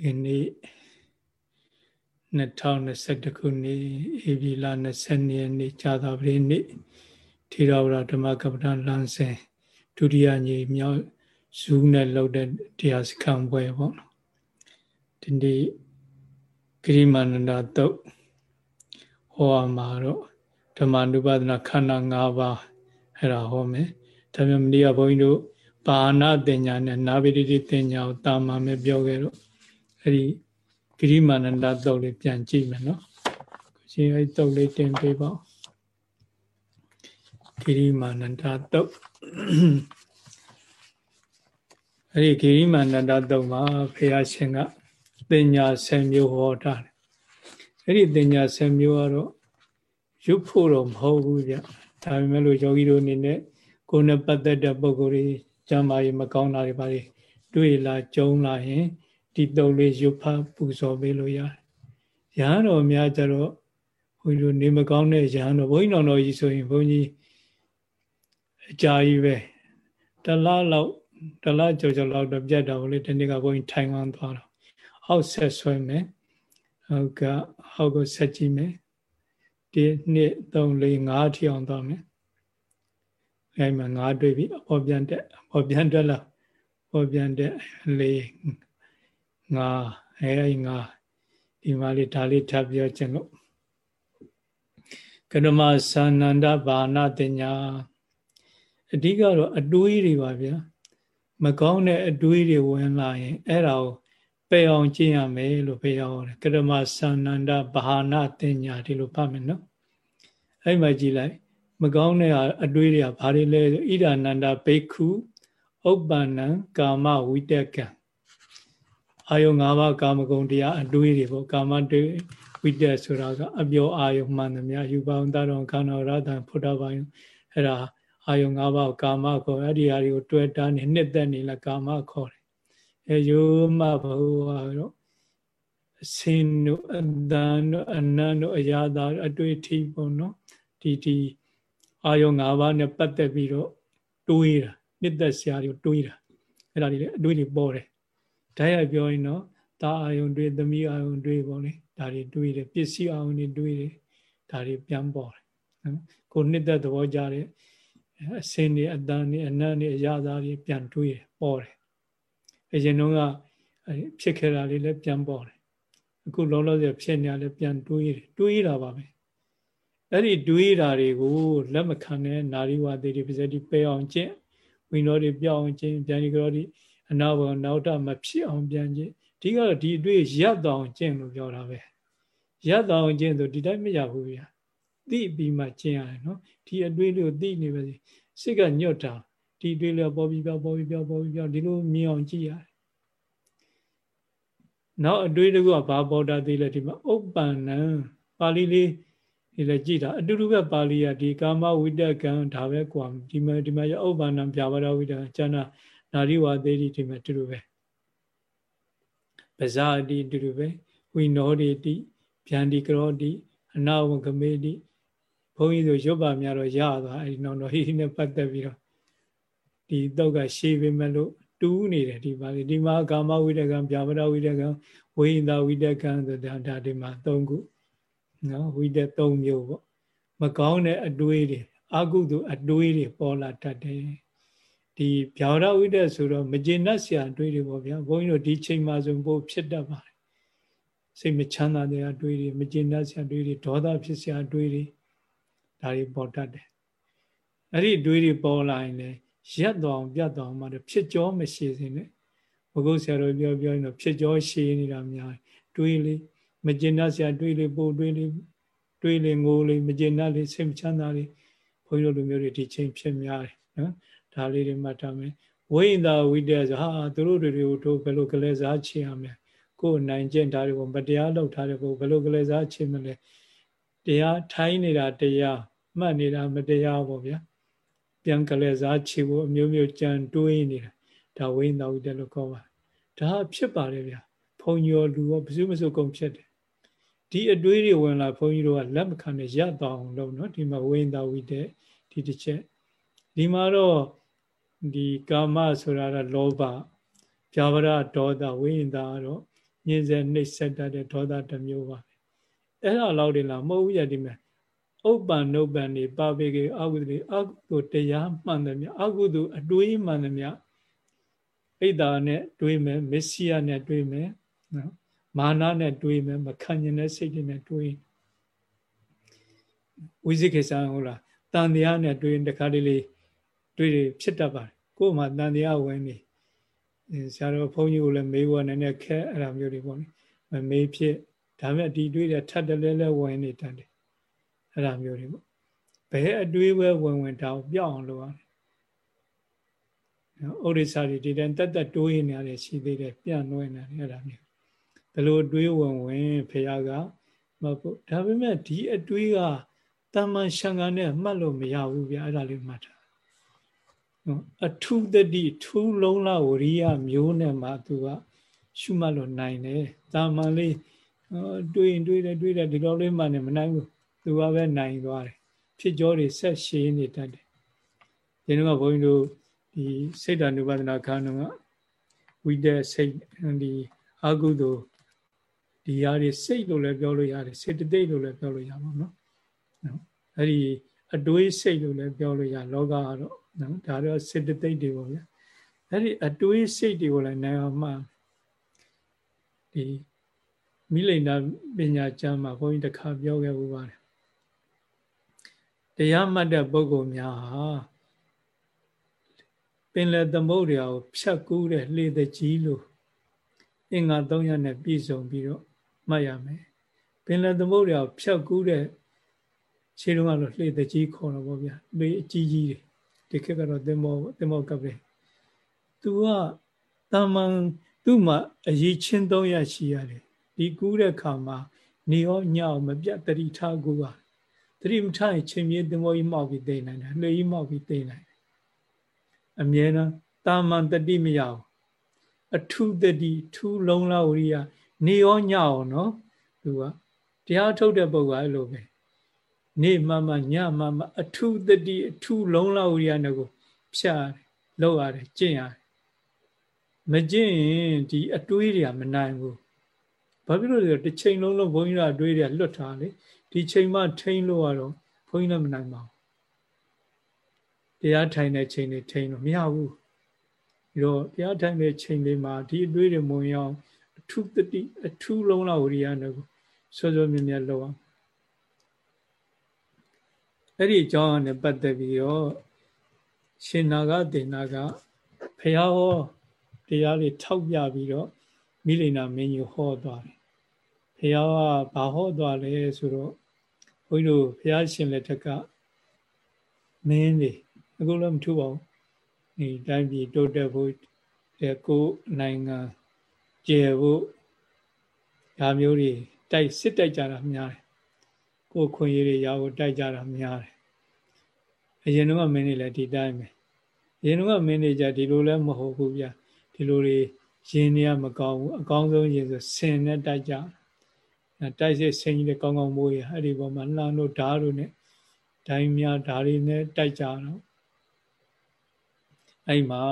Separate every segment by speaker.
Speaker 1: ဒီနေ့2021ခုနှစ်ဧပြီလ20ရက်နေ့ကြာသပတေးနေ့ထေရဝါဒဓမ္မကပ္ပဏလမ်းစဉ်ဒုတိယညီမြောက်ဇူးနဲ့လောက်တဲ့တရားစခန်းပွဲပေါ့နော်ဒီနေ့ဂရိမာနန္ဒတုတ်ဟောမှာတော့ဓမ္မနုပါဒနာခန္ဓာ၅ပါးအဲ့ဒါဟောမယ်ဒါပေမဲ့မနေ့ကဘုန်းကြီးတို့ပါဏတင်ညာနဲ့နာဘိတိတင်ညာကိုတာမာမဲ့ပြောခဲ့တော့ အဲ့ဒီဂရိမာနန္ဒတုတ်လေးပြန်ကြည့်မယ်နော်ရှင်အဲ့တုတ်လေးတင်ပေးပါဂရိမာနန္ဒတုတ်အဲ့ဒီဂရိမာနန္ဒတုတ်မှာဘုရားရှင်ကတင်ညာ10မျိုးဟောထားတယ်အဲ့ဒီတင်ညာ10မျိုးကတော့ရုပ်ဖို့တော့မဟုတ်ဘူးဗျဒါပေမဲ့လို့ယောဂီတို့အနေနဲ့ကိုယ်နဲ့ပတ်သက်တဲ့ပုံကိုယ်ကြီးကျမ်းမာရေးမကောင်းတာတွေပါလေတွေ့လာကြုံလာရင် ဒီတုံလေးရုပ်ဖပူဇော်ပေးလို့ရတယ်။ရဟန်းတော်များကြတော့ဘုန်းကြီးတို့နေမကောင်းတဲ့ရဟန်းတော်ဘုန်းကြီးတော်တော်ကြီးဆိုရင်ဘုန်းကြီးအကြာကြီးပဲတလားလောက်တလားကြော်ကြော်လောက်တော့ပြတ်တော့လေဒီနေ့ကဘုန်းကြီးထိုင်ဝမ်သွားတော့အောက်ဆက်ဆွဲမယ်ဟုတ်ကအောက်ကိုဆက်ကြည့်မယ်ဒီနှစ်3 4 5ထီအောင်သွားမယ်အဲမှာ9တွေ့ပြီအပေါ်ပြန်တက်အပေါ်ပြန်တက်လာပေါ်ပြန်တက်4 5အဲဒီ5ဒီမှာလေးဒါလေးထပ်ပြောခြင်းလို့ကရမသာနန္ဒဘာနာတင်ညာအဓိကတော့အတွေးတွေပါဗျာမကောင်းတဲ့အတွေးတွေဝင်လာရင်အဲ့ဒါကိုပယ်အောင်ကျင့်ရမယ်လို့ဖေရဟောတယ်ကရမသာနန္ဒဘာနာတင်ညာဒီလိုပတ်မယ်နော်အဲ့မှာကြည့်လိုက် မကောင်းတဲ့အတွေးတွေကဘာတွေလဲဆိုဣဒာနန္ဒဘိက္ခုဥပ္ပန္နံကာမဝိတကံ အာယု၅ပါးကာမဂုဏ်တရားအတွေးတွေပေါ့ကာမတွေဝိတက်ဆိုတာကအပြောအာယုမှန်သမျှယူပါအောင်တတော်ခန္ဓာရတံဖုဒ္ဓဘာယအဲ့ဒါအာယု၅ပါးကာမခေါ်အဲ့ဒီဟာတွေကိုတွေ့တာနေနှစ်သက်နေလဲကာမခေါ်တယ်အဲယောမဘဝတော့အစင်းတို့အတန်တို့အနန္တို့အရာသာအတွေ့အထိပေါ့နော်ဒီဒီအာယု၅ပါးနဲ့ပတ်သက်ပြီးတော့တွေးတာနှစ်သက်စရာတွေတွေးတာအဲ့ဒါတွေလည်းအတွေးတွေပေါ်တယ် ဓာတ်ရိုက်ပြောရင်တော့တာအာယုံတွေးသမီးအာယုံတွေးပေါ့လေဒါတွေတွေးတယ်ပစ္စည်းအာယုံတွေတွေးတယ်ဒါတွေပြန်ပေါ်တယ်နော်ကိုနှစ်သက်သဘောကြတဲ့အစင်းတွေအတန်တွေအနတ်တွေအရာသားတွေပြန်တွေးတယ်ပေါ်တယ်အရင်တုန်းကဖြစ်ခဲ့တာလေးလည်းပြန်ပေါ်တယ်အခုလောလောဆယ်ဖြစ်နေရလဲပြန်တွေးတယ်တွေးတာပါပဲအဲ့ဒီတွေးတာတွေကိုလက်မခံတဲ့နာရီဝါသေးတွေပါစေဒီပယ်အောင်ကျင့်ဝိနောတွေပြောင်းအောင်ကျင့်ပြန်ဒီကြောဒီ အနာဘောနောက်တမဖြစ်အောင်ပြန်ကျင့်ဒီကတော့ဒီအတွေ့ရပ်တော်ကျင့်လို့ပြောတာပဲရပ်တော်ကျင့်ဆိုဒီတိုင်းမရဘူးဗျာသိပြီးမှကျင့်ရတယ်နော်ဒီအတွေ့လေးကိုသိနေပါစေစိတ်ကညွတ်တာဒီအတွေ့လေးပေါ်ပြီးပြောပေါ်ပြီးပြောပေါ်ပြီးပြောဒီလိုမြင်အောင်ကြည့်ရတယ်နောက်အတွေ့တကူကဘာပေါ်တာသိလဲဒီမှာဥပ္ပန္နံပါဠိလေးဒီလည်းကြည့်တာအတူတူပဲပါဠိကဒီကာမဝိတကံဒါပဲကွာဒီမှာဒီမှာရဥပ္ပန္နံပြဘာဝဝိတကံကျန်တာ နာရိဝသေးတိဒီမှာအတူတူပဲပဇာတိအတူတူပဲဝိနောတိတိဗျန္တိကရောတိအနာဝကမေတိဘုန်းကြီးဆိုရွတ်ပါများတော့ရသွားအဲဒီနောက်တော့ဟိနဲ့ပတ်သက်ပြီးတော့ဒီတော့ကရှေးပေမဲ့လို့တူးနေတယ်ဒီပါလေဒီမှာကာမဝိတကံဗျာပဒဝိတကံဝိဟိတဝိတကံဆိုတာဒါဒီမှာ၃ခုနော်ဝိတက်၃မျိုးပေါ့မကောင်းတဲ့အတွေးတွေအကုသိုလ်အတွေးတွေပေါ်လာတတ်တယ် ဒီဗျာဒဝိတက်ဆိုတော့မကျေနပ်စရာအတွေးတွေပေါ့ဗျာဘုန်းကြီးတို့ဒီချိန်မှာဆိုပို့ဖြစ်တတ်ပါတယ်စိတ်မချမ်းသာတဲ့အတွေးတွေမကျေနပ်စရာအတွေးတွေဒေါသဖြစ်စရာအတွေးတွေဒါတွေပေါ်တတ်တယ်အဲ့ဒီအတွေးတွေပေါ်လာရင်လည်းရက်တော်အောင်ပြတ်တော်အောင်မှဖြစ်ကြောမရှိစေနဲ့ဘုဂုတ်ဆရာတော်ပြောပြောရင်တော့ဖြစ်ကြောရှိနေတာများတွေးလေးမကျေနပ်စရာတွေးလေပို့တွေးလေတွေးလေငိုလေမကျေနပ်လေစိတ်မချမ်းသာလေဘုန်းကြီးတို့လူမျိုးတွေဒီချိန်ဖြစ်များတယ်နော် ဒါလေးတွေမှတ်ထားမယ်ဝိညာဝိတ္တဆိုဟာသူတို့တွေကိုတို့ဘယ်လိုကလေးစားချင်ရမလဲကိုယ်နိုင်ကျင့်ဒါတွေကိုမတရားလုပ်ထားတဲ့ကိုဘယ်လိုကလေးစားချင်မလဲတရားထိုင်းနေတာတရားမှတ်နေတာမတရားပေါ့ဗျာပြန်ကလေးစားချေဖို့အမျိုးမျိုးကြံတွေးနေတာဒါဝိညာဝိတ္တလို့ခေါ်ပါဒါဖြစ်ပါတယ်ဗျာဘုံရောလူရောဘယ်သူမှမဆိုကုန်ဖြစ်တယ်ဒီအတွေးတွေဝင်လာဘုန်းကြီးတို့ကလက်မခံနဲ့ရပ်သွားအောင်လုပ်နော်ဒီမှာဝိညာဝိတဲ့ဒီတစ်ချက်ဒီမှာတော့ ဒီကာမဆိုတာကလောဘပြာပရဒေါသဝိညာတော့ညင်စေနှိပ်စက်တတ်တဲ့ဒေါသတစ်မျိုးပါအဲ့ဒါလောက်တင်လားမဟုတ်ဘူးရဒီမဲ့ဥပ္ပန်နုပ္ပန်နေပါပေကေအကုသိုလ်အကုသိုလ်တရားမှန်တယ်မြအကုသိုလ်အတွေးမှန်တယ်မြဣဒ္ဓာနဲ့တွေးမယ်မစ္စည်းယနဲ့တွေးမယ်နော်မာနနဲ့တွေးမယ်မခံကျင်တဲ့စိတ်တွေနဲ့တွေးဝိဇိကိစ္စဟုတ်လားတန်တရားနဲ့တွေးရင်တခါတလေ တွေးဖြစ်တတ်ပါတယ်ကိုယ်မှတန်တရားဝင်နေဆရာတော်ဘုန်းကြီးကိုလည်းမေးဖို့နည်းနည်းခက်အဲ့လိုမျိုးတွေပေါ့လေမမေးဖြစ်ဒါမဲ့ဒီတွေးတဲ့ထပ်တလဲလဲဝင်နေတတ်တယ်အဲ့လိုမျိုးတွေပေါ့ဘယ်အတွေးပဲဝင်ဝင်တောင်ပြောင်းအောင်လုပ်ရတယ်ဥရိစာတွေဒီတိုင်းတက်တက်တိုးရနေရတယ်ရှိသေးတယ်ပြန့်နှွဲနေတယ်အဲ့ဒါမျိုးဘယ်လိုအတွေးဝင်ဝင်ဖះကမဟုတ်ဒါပေမဲ့ဒီအတွေးကတမန်ရှံကနဲ့မှတ်လို့မရဘူးဗျအဲ့ဒါလေးမှတ်ထားနော် အထုတတိထူးလုံးလာဝရိယမျိုးနဲ့မှသူကရှုမှတ်လို့နိုင်တယ်တာမန်လေးတွေးရင်တွေးတယ်တွေးတယ်ဒီလိုလေးမှလည်းမနိုင်ဘူးသူကပဲနိုင်သွားတယ်ဖြစ်ကြောတွေဆက်ရှည်နေတတ်တယ်ဒီတော့ဘုန်းကြီးတို့ဒီစိတ်ဓာနုပါဒနာခန္ဓာကဝိတက်စိတ်ဒီအာဟုသောဒီဟာတွေစိတ်လို့လည်းပြောလို့ရတယ်စေတသိက်လို့လည်းပြောလို့ရပါတော့နော်အဲ့ဒီအတွေးစိတ်လို့လည်းပြောလို့ရလောကကတော့ နော်ဒါတော့စေတသိက်တွေပေါ့ဗျာအဲ့ဒီအတွေးစိတ်တွေကိုလည်းနိုင်အောင်မှဒီမိလိန်နာပညာကျမ်းမှာဘုန်းကြီးတစ်ခါပြောခဲ့ဥပါတယ်တရားမှတ်တဲ့ပုဂ္ဂိုလ်များဟာပင်လယ်သမုဒ္ဒရာကိုဖြတ်ကူးတဲ့လှေတကြီးလို့အင်္ဂါ300နဲ့ပြည့်စုံပြီးတော့မှတ်ရမယ်ပင်လယ်သမုဒ္ဒရာကိုဖြတ်ကူးတဲ့ခြေတုံးကတော့လှေတကြီးခေါ်တော့ဗောဗျာလှေအကြီးကြီးတွေ ဒီခေတ်ကတော့သင်္ဘောသင်္ဘောကပ်ပဲသူကတာမန်သူ့မှာအရေးချင်း300ရှိရတယ်ဒီကူးတဲ့ခါမှာနေရောညောင်မပြတ်တတိထားကူပါတတိမထားရင်ချိန်မြေသင်္ဘောကြီးမောက်ပြီးသိနိုင်တယ်လှေကြီးမောက်ပြီးသိနိုင်တယ်အမြဲတမ်းတာမန်တတိမရအောင်အထုတတိထူလုံးလာဝရိယနေရောညအောင်နော်သူကတရားထုတ်တဲ့ပုဂ္ဂိုလ်အဲ့လိုပဲ နေမမညမမအထုတတိအထုလုံးလာဝရိယနဲ့ကိုဖြတ်လောက်ရတယ်ကျင့်ရတယ်မကျင့်ရင်ဒီအတွေးတွေကမနိုင်ဘူးဘာဖြစ်လို့လဲတစ်ချိန်လုံးလုံးဘုန်းကြီးတို့အတွေးတွေကလွတ်ထားလေဒီချိန်မှထိန်းလို့ရတော့ဘုန်းကြီးလည်းမနိုင်ပါဘူးတရားထိုင်တဲ့ချိန်တွေထိန်းလို့မရဘူးဒီတော့တရားထိုင်တဲ့ချိန်လေးမှာဒီအတွေးတွေမုံရောအထုတတိအထူးလုံးလောက်ဝရိယနဲ့ကိုစောစောမြဲမြဲလောက်အောင် အဲ့ဒီအကြောင်းနဲ့ပတ်သက်ပြီးတော့ရှင်နာဂဒေနာကဖះဟောတရားတွေထောက်ပြပြီးတော့မိလိန်နာမင်းကြီးဟောသွားတယ်။ဘုရားကဘာဟောသွားလဲဆိုတော့ဘုန်းကြီးတို့ဘုရားရှင်လက်ထက်ကမင်းတွေအခုလည်းမထူပါဘူး။ဒီတိုင်းပြည်တိုးတက်ဖို့တဲ့ကိုနိုင်ငံကျယ်ဖို့ဒါမျိုးတွေတိုက်စစ်တိုက်ကြတာများတယ်။ ကိုခွင့်ရည်တွေရဖို့တိုက်ကြတာများတယ်။အရင်တော့မင်းတွေလည်းဒီတိုင်းပဲ။အရင်တော့မင်းတွေကြဒီလိုလည်းမဟုတ်ဘူးဗျာ။ဒီလိုတွေရင်တွေကမကောင်းဘူးအကောင်းဆုံးရင်ဆိုဆင်နဲ့တိုက်ကြတိုက်စစ်ဆင်ကြီးတွေကောင်းကောင်းမိုးရအဲ့ဒီပေါ်မှာလှမ်းတို့ဓာတ်တို့နဲ့ဒိုင်းများဓာတ်တွေနဲ့တိုက်ကြတော့အဲ့မှာ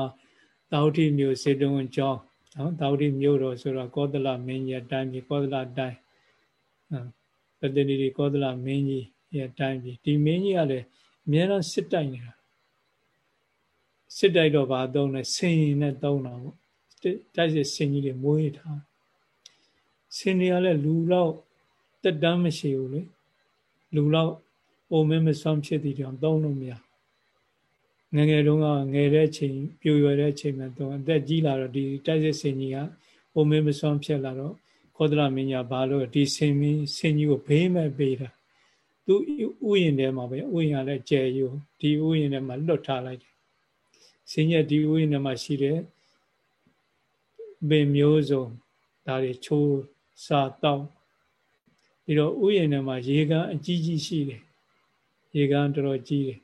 Speaker 1: တာဝတိမျိုးစေတုံကျောင်းနော်တာဝတိမျိုးတော်ဆိုတော့ကောသလမင်းကြီးအတိုင်းပြီကောသလတိုင်း ပတ္တိတိကောသလမင်းကြီးရဲ့အတိုင်းပြီဒီမင်းကြီးကလည်းအများအားစစ်တိုက်နေတာစစ်တိုက်တော့ဘာသုံးလဲဆင်ရင်နဲ့သုံးတာပေါ့တိုက်စစ်ဆင်ကြီးတွေမွေးထားဆင်တွေကလည်းလူလောက်တက်တမ်းမရှိဘူးလေလူလောက်အိုမင်းမစွမ်းဖြစ်တည်တောင်သုံးလို့မရငငယ်တုန်းကငယ်တဲ့ချိန်ပြိုရွယ်တဲ့ချိန်မှာတော့အသက်ကြီးလာတော့ဒီတိုက်စစ်ဆင်ကြီးကအိုမင်းမစွမ်းဖြစ်လာတော့ ခောဒရမင်းကြီးဘာလို့ဒီဆင်မင်းဆင်ကြီးကိုဘေးမဲ့ပေးတာသူဥယျင်ထဲမှာပဲဥယျင်ကလည်းကျယ်ယူဒီဥယျင်ထဲမှာလွတ်ထားလိုက်တယ်ဆင်ကြီးဒီဥယျင်ထဲမှာရှိတဲ့ပင်မျိုးစုံဒါတွေချိုးစားတောက်ပြီးတော့ဥယျာဉ်ထဲမှာရေကန်အကြီးကြီးရှိတယ်ရေကန်တော်တော်ကြီးတယ်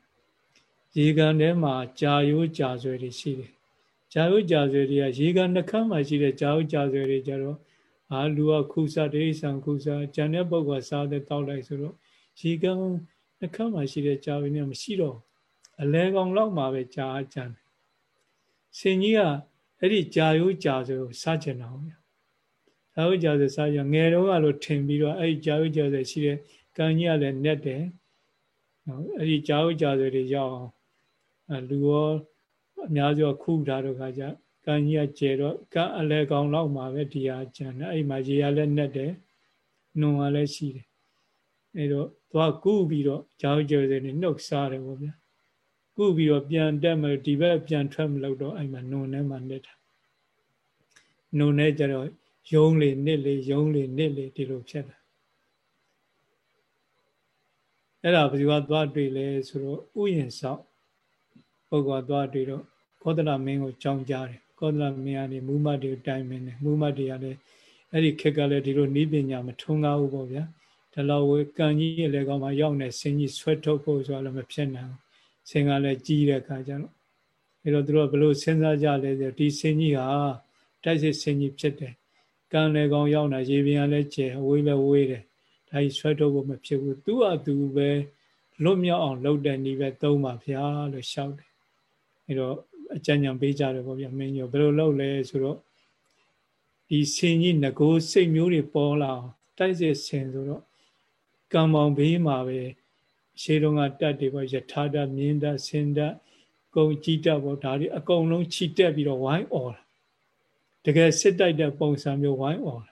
Speaker 1: ရေကန်ထဲမှာကြာရိုးကြာဆွဲတွေရှိတယ်ကြာရိုးကြာဆွဲတွေကရေကန်နှခမ်းမှာရှိတဲ့ကြာရိုးကြာဆွဲတွေကြတော့ အာလူကခုစားတိဆံခုစားဂျန်တဲ့ပုဂ္ဂိုလ်ကစားတဲ့တောက်လိုက်ဆိုတော့ရေကန်နှခမ်းမှာရှိတဲ့ကြာပင်ကမရှိတော့အလဲကောင်လောက်မှာပဲကြာကြံတယ်စင်ကြီးကအဲ့ဒီကြာရိုးကြာဆိုစားကျင်အောင်ဗျာကြာရိုးကြာဆိုစားကျင်ငယ်တော့ကလို့ထင်ပြီးတော့အဲ့ဒီကြာရိုးကြာဆိုရှိတဲ့ကံကြီးကလည်းနဲ့တယ်နော်အဲ့ဒီကြာရိုးကြာဆိုတွေရောက်အောင်လူရောအများစုကခုထားတော့ခါကြ ကံကြီးကကျဲတော့ကံအလဲကောင်လောက်မှာပဲဒီဟာကျန်တယ်အဲ့မှာရေရလည်းနဲ့တယ်နုံကလည်းရှိတယ်အဲ့တော့သွားကူးပြီးတော့ဂျာဝိကြာဆိုတွေနှုတ်စားတယ်ပေါ့ဗျာကုပြီးတော့ပြန်တက်မလို့ဒီဘက်ပြန်ထွက်မလို့တော့အဲ့မှာနုံထဲမှာနေတာနုံထဲကျတော့ယုံလေနစ်လေယုံလေနစ်လေဒီလိုဖြစ်တာအဲ့ဒါဘယ်သူကသွားတွေ့လဲဆိုတော့ဥယျင်ဆောက်ပုဂ္ဂိုလ်ကသွားတွေ့တော့ကောသလမင်းကိုကြောင်းကြားတယ် ကောသလမင်းကနေမူမတ်တွေကိုတိုင်မင်းတယ်မူမတ်တွေကလည်းအဲ့ဒီခက်ကလည်းဒီလိုနီးပညာမထုံးကားဘူးပေါ့ဗျာဒါလောက်ဝေကံကြီးလည်းကောင်းမှရောက်နေစင်ကြီးဆွဲထုတ်ဖို့ဆိုတာလည်းမဖြစ်နိုင်ဘူးစင်ကလည်းကြီးတဲ့အခါကျတော့အဲတော့သူတို့ကဘလို့စဉ်းစားကြလဲဆိုဒီစင်ကြီးဟာတိုက်စစ်စင်ကြီးဖြစ်တယ်ကံလေကောင်ရောက်တာရေပြင်ကလည်းကျဲအဝေးလည်းဝေးတယ်ဒါကြီးဆွဲထုတ်ဖို့မဖြစ်ဘူးသူ့အတူပဲလွတ်မြောက်အောင်လုပ်တဲ့နည်းပဲသုံးပါဗျာလို့ရှောက်တယ်အဲတော့ အကြံဉာဏ်ပေးကြတယ်ပေါ့ဗျာမင်းကြီးဘယ်လိုလုပ်လဲဆိုတော့ဒီစင်ကြီးငကိုစိတ်မျိုးတွေပေါ်လာအောင်တိုက်စစ်စင်ဆိုတော့ကံပေါင်ဘေးမှာပဲရှေးတုန်းကတက်တွေပေါ့ယထာတမြင်းတဆင်တကုံကြည်တက်ပေါ့ဒါတွေအကုန်လုံးခြိတက်ပြီးတော့ဝိုင်းអော်တာတကယ်စစ်တိုက်တဲ့ပုံစံမျိုးဝိုင်းអော်တာ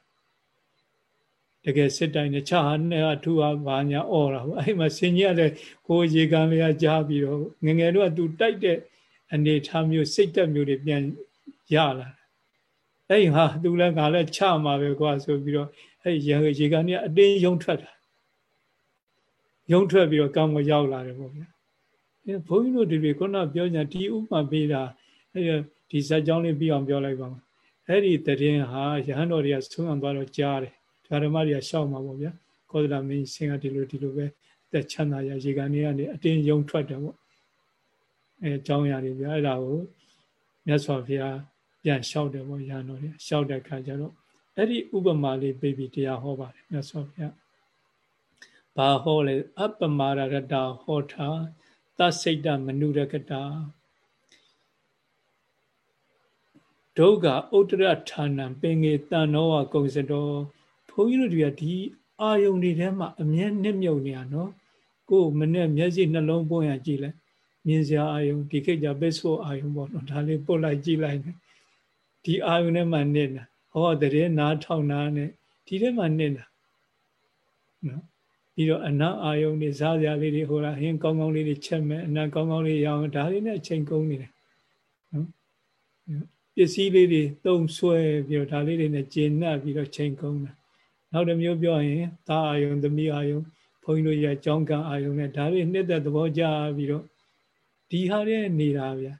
Speaker 1: တကယ်စစ်တိုက်နေချာနဲ့အထူဟာဘာညာអော်တာပေါ့အဲ့မှာဆင်ကြီးရတဲ့ကိုရေကန်လေးကကြားပြီးတော့ငငယ်တော့သူတိုက်တဲ့ အနေထားမျိုးစိတ်တက်မျိုးတွေပြန်ရလာအဲ့ဟာသူလည်းငါလည်းချမှာပဲကွာဆိုပြီးတော့အဲ့ရေကန်ကြီးအတင်းယုံထွက်တာရုံထွက်ပြီးတော့ကောင်းမရောက်လာတယ်ပေါ့ဗျာအဲဘုန်းကြီးတို့ဒီလိုခုနပြောညာဒီဥပမာပေးတာအဲဒီဇာတ်ကြောင်းလေးပြီးအောင်ပြောလိုက်ပါဦးအဲ့ဒီတရင်ဟာရဟန်းတော်တွေကဆုံးအောင်သွားတော့ကြားတယ်ဓမ္မတွေကရှောက်မှာပေါ့ဗျာကောသလမင်းဆင်ကဒီလိုဒီလိုပဲအသက်ချမ်းသာရရေကန်တွေကနေအတင်းယုံထွက်တယ်ပေါ့ အဲအကြောင်းအရာတွေဗျာအဲ့ဒါကိုမြတ်စွာဘုရားပြန်လျှောက်တယ်ပေါ့ရဟန်းတော်တွေလျှောက်တဲ့ခါကျတော့အဲ့ဒီဥပမာလေးပြပြီးတရားဟောပါတယ်မြတ်စွာဘုရားဘာဟောလဲအပမာရကတာဟောတာသစိတ်တမနုရကတာဒုက္ခဥတ္တရဌာနံပင်ငေတန်နောဝကုံစတော်ဘုန်းကြီးတို့တွေကဒီအာယုန်တွေထဲမှာအမြဲနှစ်မြုပ်နေရနော်ကိုယ်မနဲ့မျက်စိနှလုံးပွင့်ရကြည့်လိုက် မြင်စရာအာယုန်ဒီခေတ်ကျပိတ်ဆို့အာယုန်ပေါ့နော်ဒါလေးပုတ်လိုက်ကြည့်လိုက်ဒီအာယုန်ထဲမှာနေတာဟောတဲ့နားထောင်နာနဲ့ဒီထဲမှာနေတာနော်ပြီးတော့အနတ်အာယုန်တွေစားစရာလေးတွေဟိုလားဟင်းကောင်းကောင်းလေးတွေချက်မဲ့အနတ်ကောင်းကောင်းလေးရအောင်ဒါလေးနဲ့အချိန်ကုန်နေတယ်နော်ပစ္စည်းလေးတွေတုံဆွဲပြီးတော့ဒါလေးတွေနဲ့ကျဉ်နှပ်ပြီးတော့ချိန်ကုန်တာနောက်တစ်မျိုးပြောရင်သားအာယုန်သမီးအာယုန်ဘုန်းကြီးတို့ရဲ့ကြောင်းကံအာယုန်နဲ့ဒါလေးနှစ်သက်သဘောကျပြီးတော့ ဒီဟာတွေနေတာဗျာ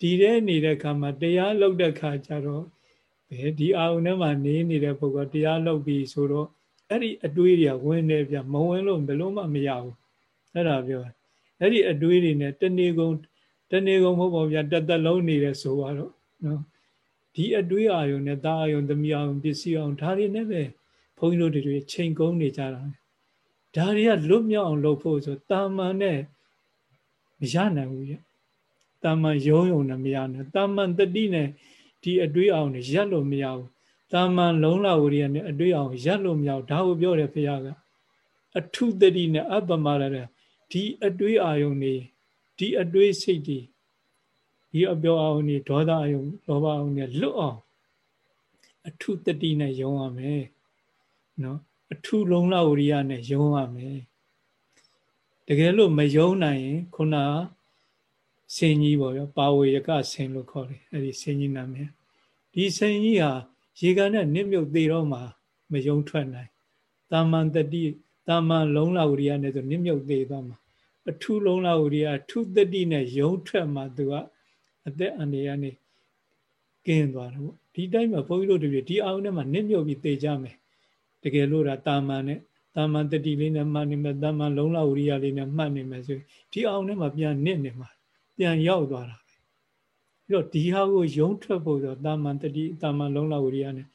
Speaker 1: ဒီတဲ့နေတဲ့ခါမှာတရားလောက်တဲ့ခါကျတော့ဘယ်ဒီအာယုန်ထဲမှာနေနေတဲ့ပုဂ္ဂိုလ်တရားလောက်ပြီးဆိုတော့အဲ့ဒီအတွေးတွေကဝင်နေပြမဝင်လို့ဘယ်လို့မှမရဘူးအဲ့ဒါပြောအဲ့ဒီအတွေးတွေနဲ့တဏီကုံတဏီကုံမဟုတ်ပါဗျာတသက်လုံးနေတယ်ဆိုတော့နော်ဒီအတွေးအာယုံနဲ့တာအာယုံသမီးအာယုံပစ္စည်းအောင်ဒါတွေနဲ့ပဲဘုန်းကြီးတို့တွေချိန်ကုန်းနေကြတာဒါတွေကလွတ်မြောက်အောင်လုပ်ဖို့ဆိုတာမန်နဲ့ မရနိုင်ဘူးပြတာမန်ရုံးရုံနဲ့မရနိုင်တာမန်တတိနဲ့ဒီအတွေးအောင်နဲ့ရက်လို့မရဘူးတာမန်လုံးလာဝရိယနဲ့အတွေ့အောင်ရပ်လို့မရဘူးဒါကိုပြောတယ်ဘုရားကအထုတတိနဲ့အပ္ပမရတဲ့ဒီအတွေ့အာယုန်နေဒီအတွေ့စိတ်တွေဒီအပြောအာယုန်နေဒေါသအာယုန်လောဘအာယုန်နဲ့လွတ်အောင်အထုတတိနဲ့ယုံရမယ်နော်အထုလုံးလာဝရိယနဲ့ယုံရမယ် တကယ်လို့မယုံနိုင်ရင်ခုနဆင်ကြီးပေါ့ရောပါဝေယကဆင်လို့ခေါ်တယ်အဲ့ဒီဆင်ကြီးနာမည်ဒီဆင်ကြီးဟာရေကန်နဲ့နစ်မြုပ်သေးတော့မှမယုံထွက်နိုင်တာမန်တတိတာမန်လုံးလာဝရိယနဲ့ဆိုနစ်မြုပ်သေးသွားမှာအထုလုံးလာဝရိယအထုတတိနဲ့ယုံထွက်မှသူကအသက်အန္တရာယ်နဲ့ကင်းသွားတယ်ပေါ့ဒီတိုင်းမှာဘုန်းကြီးတို့တွေဒီအောင်ထဲမှာနစ်မြုပ်ပြီးသေကြမယ်တကယ်လို့ဒါတာမန်နဲ့ တာမန်တတိလေးနဲ့မှတ်နေမယ်တာမန်လုံးလာဝရိယလေးနဲ့မှတ်နေမယ်ဆိုဒီအောင်ထဲမှာပြန်နစ်နေမှာပြန်ရောက်သွားတာပြီးတော့ဒီဟာကိုယုံထွက်ဖို့ဆိုတာမန်တတိတာမန်လုံးလာဝရိယနဲ့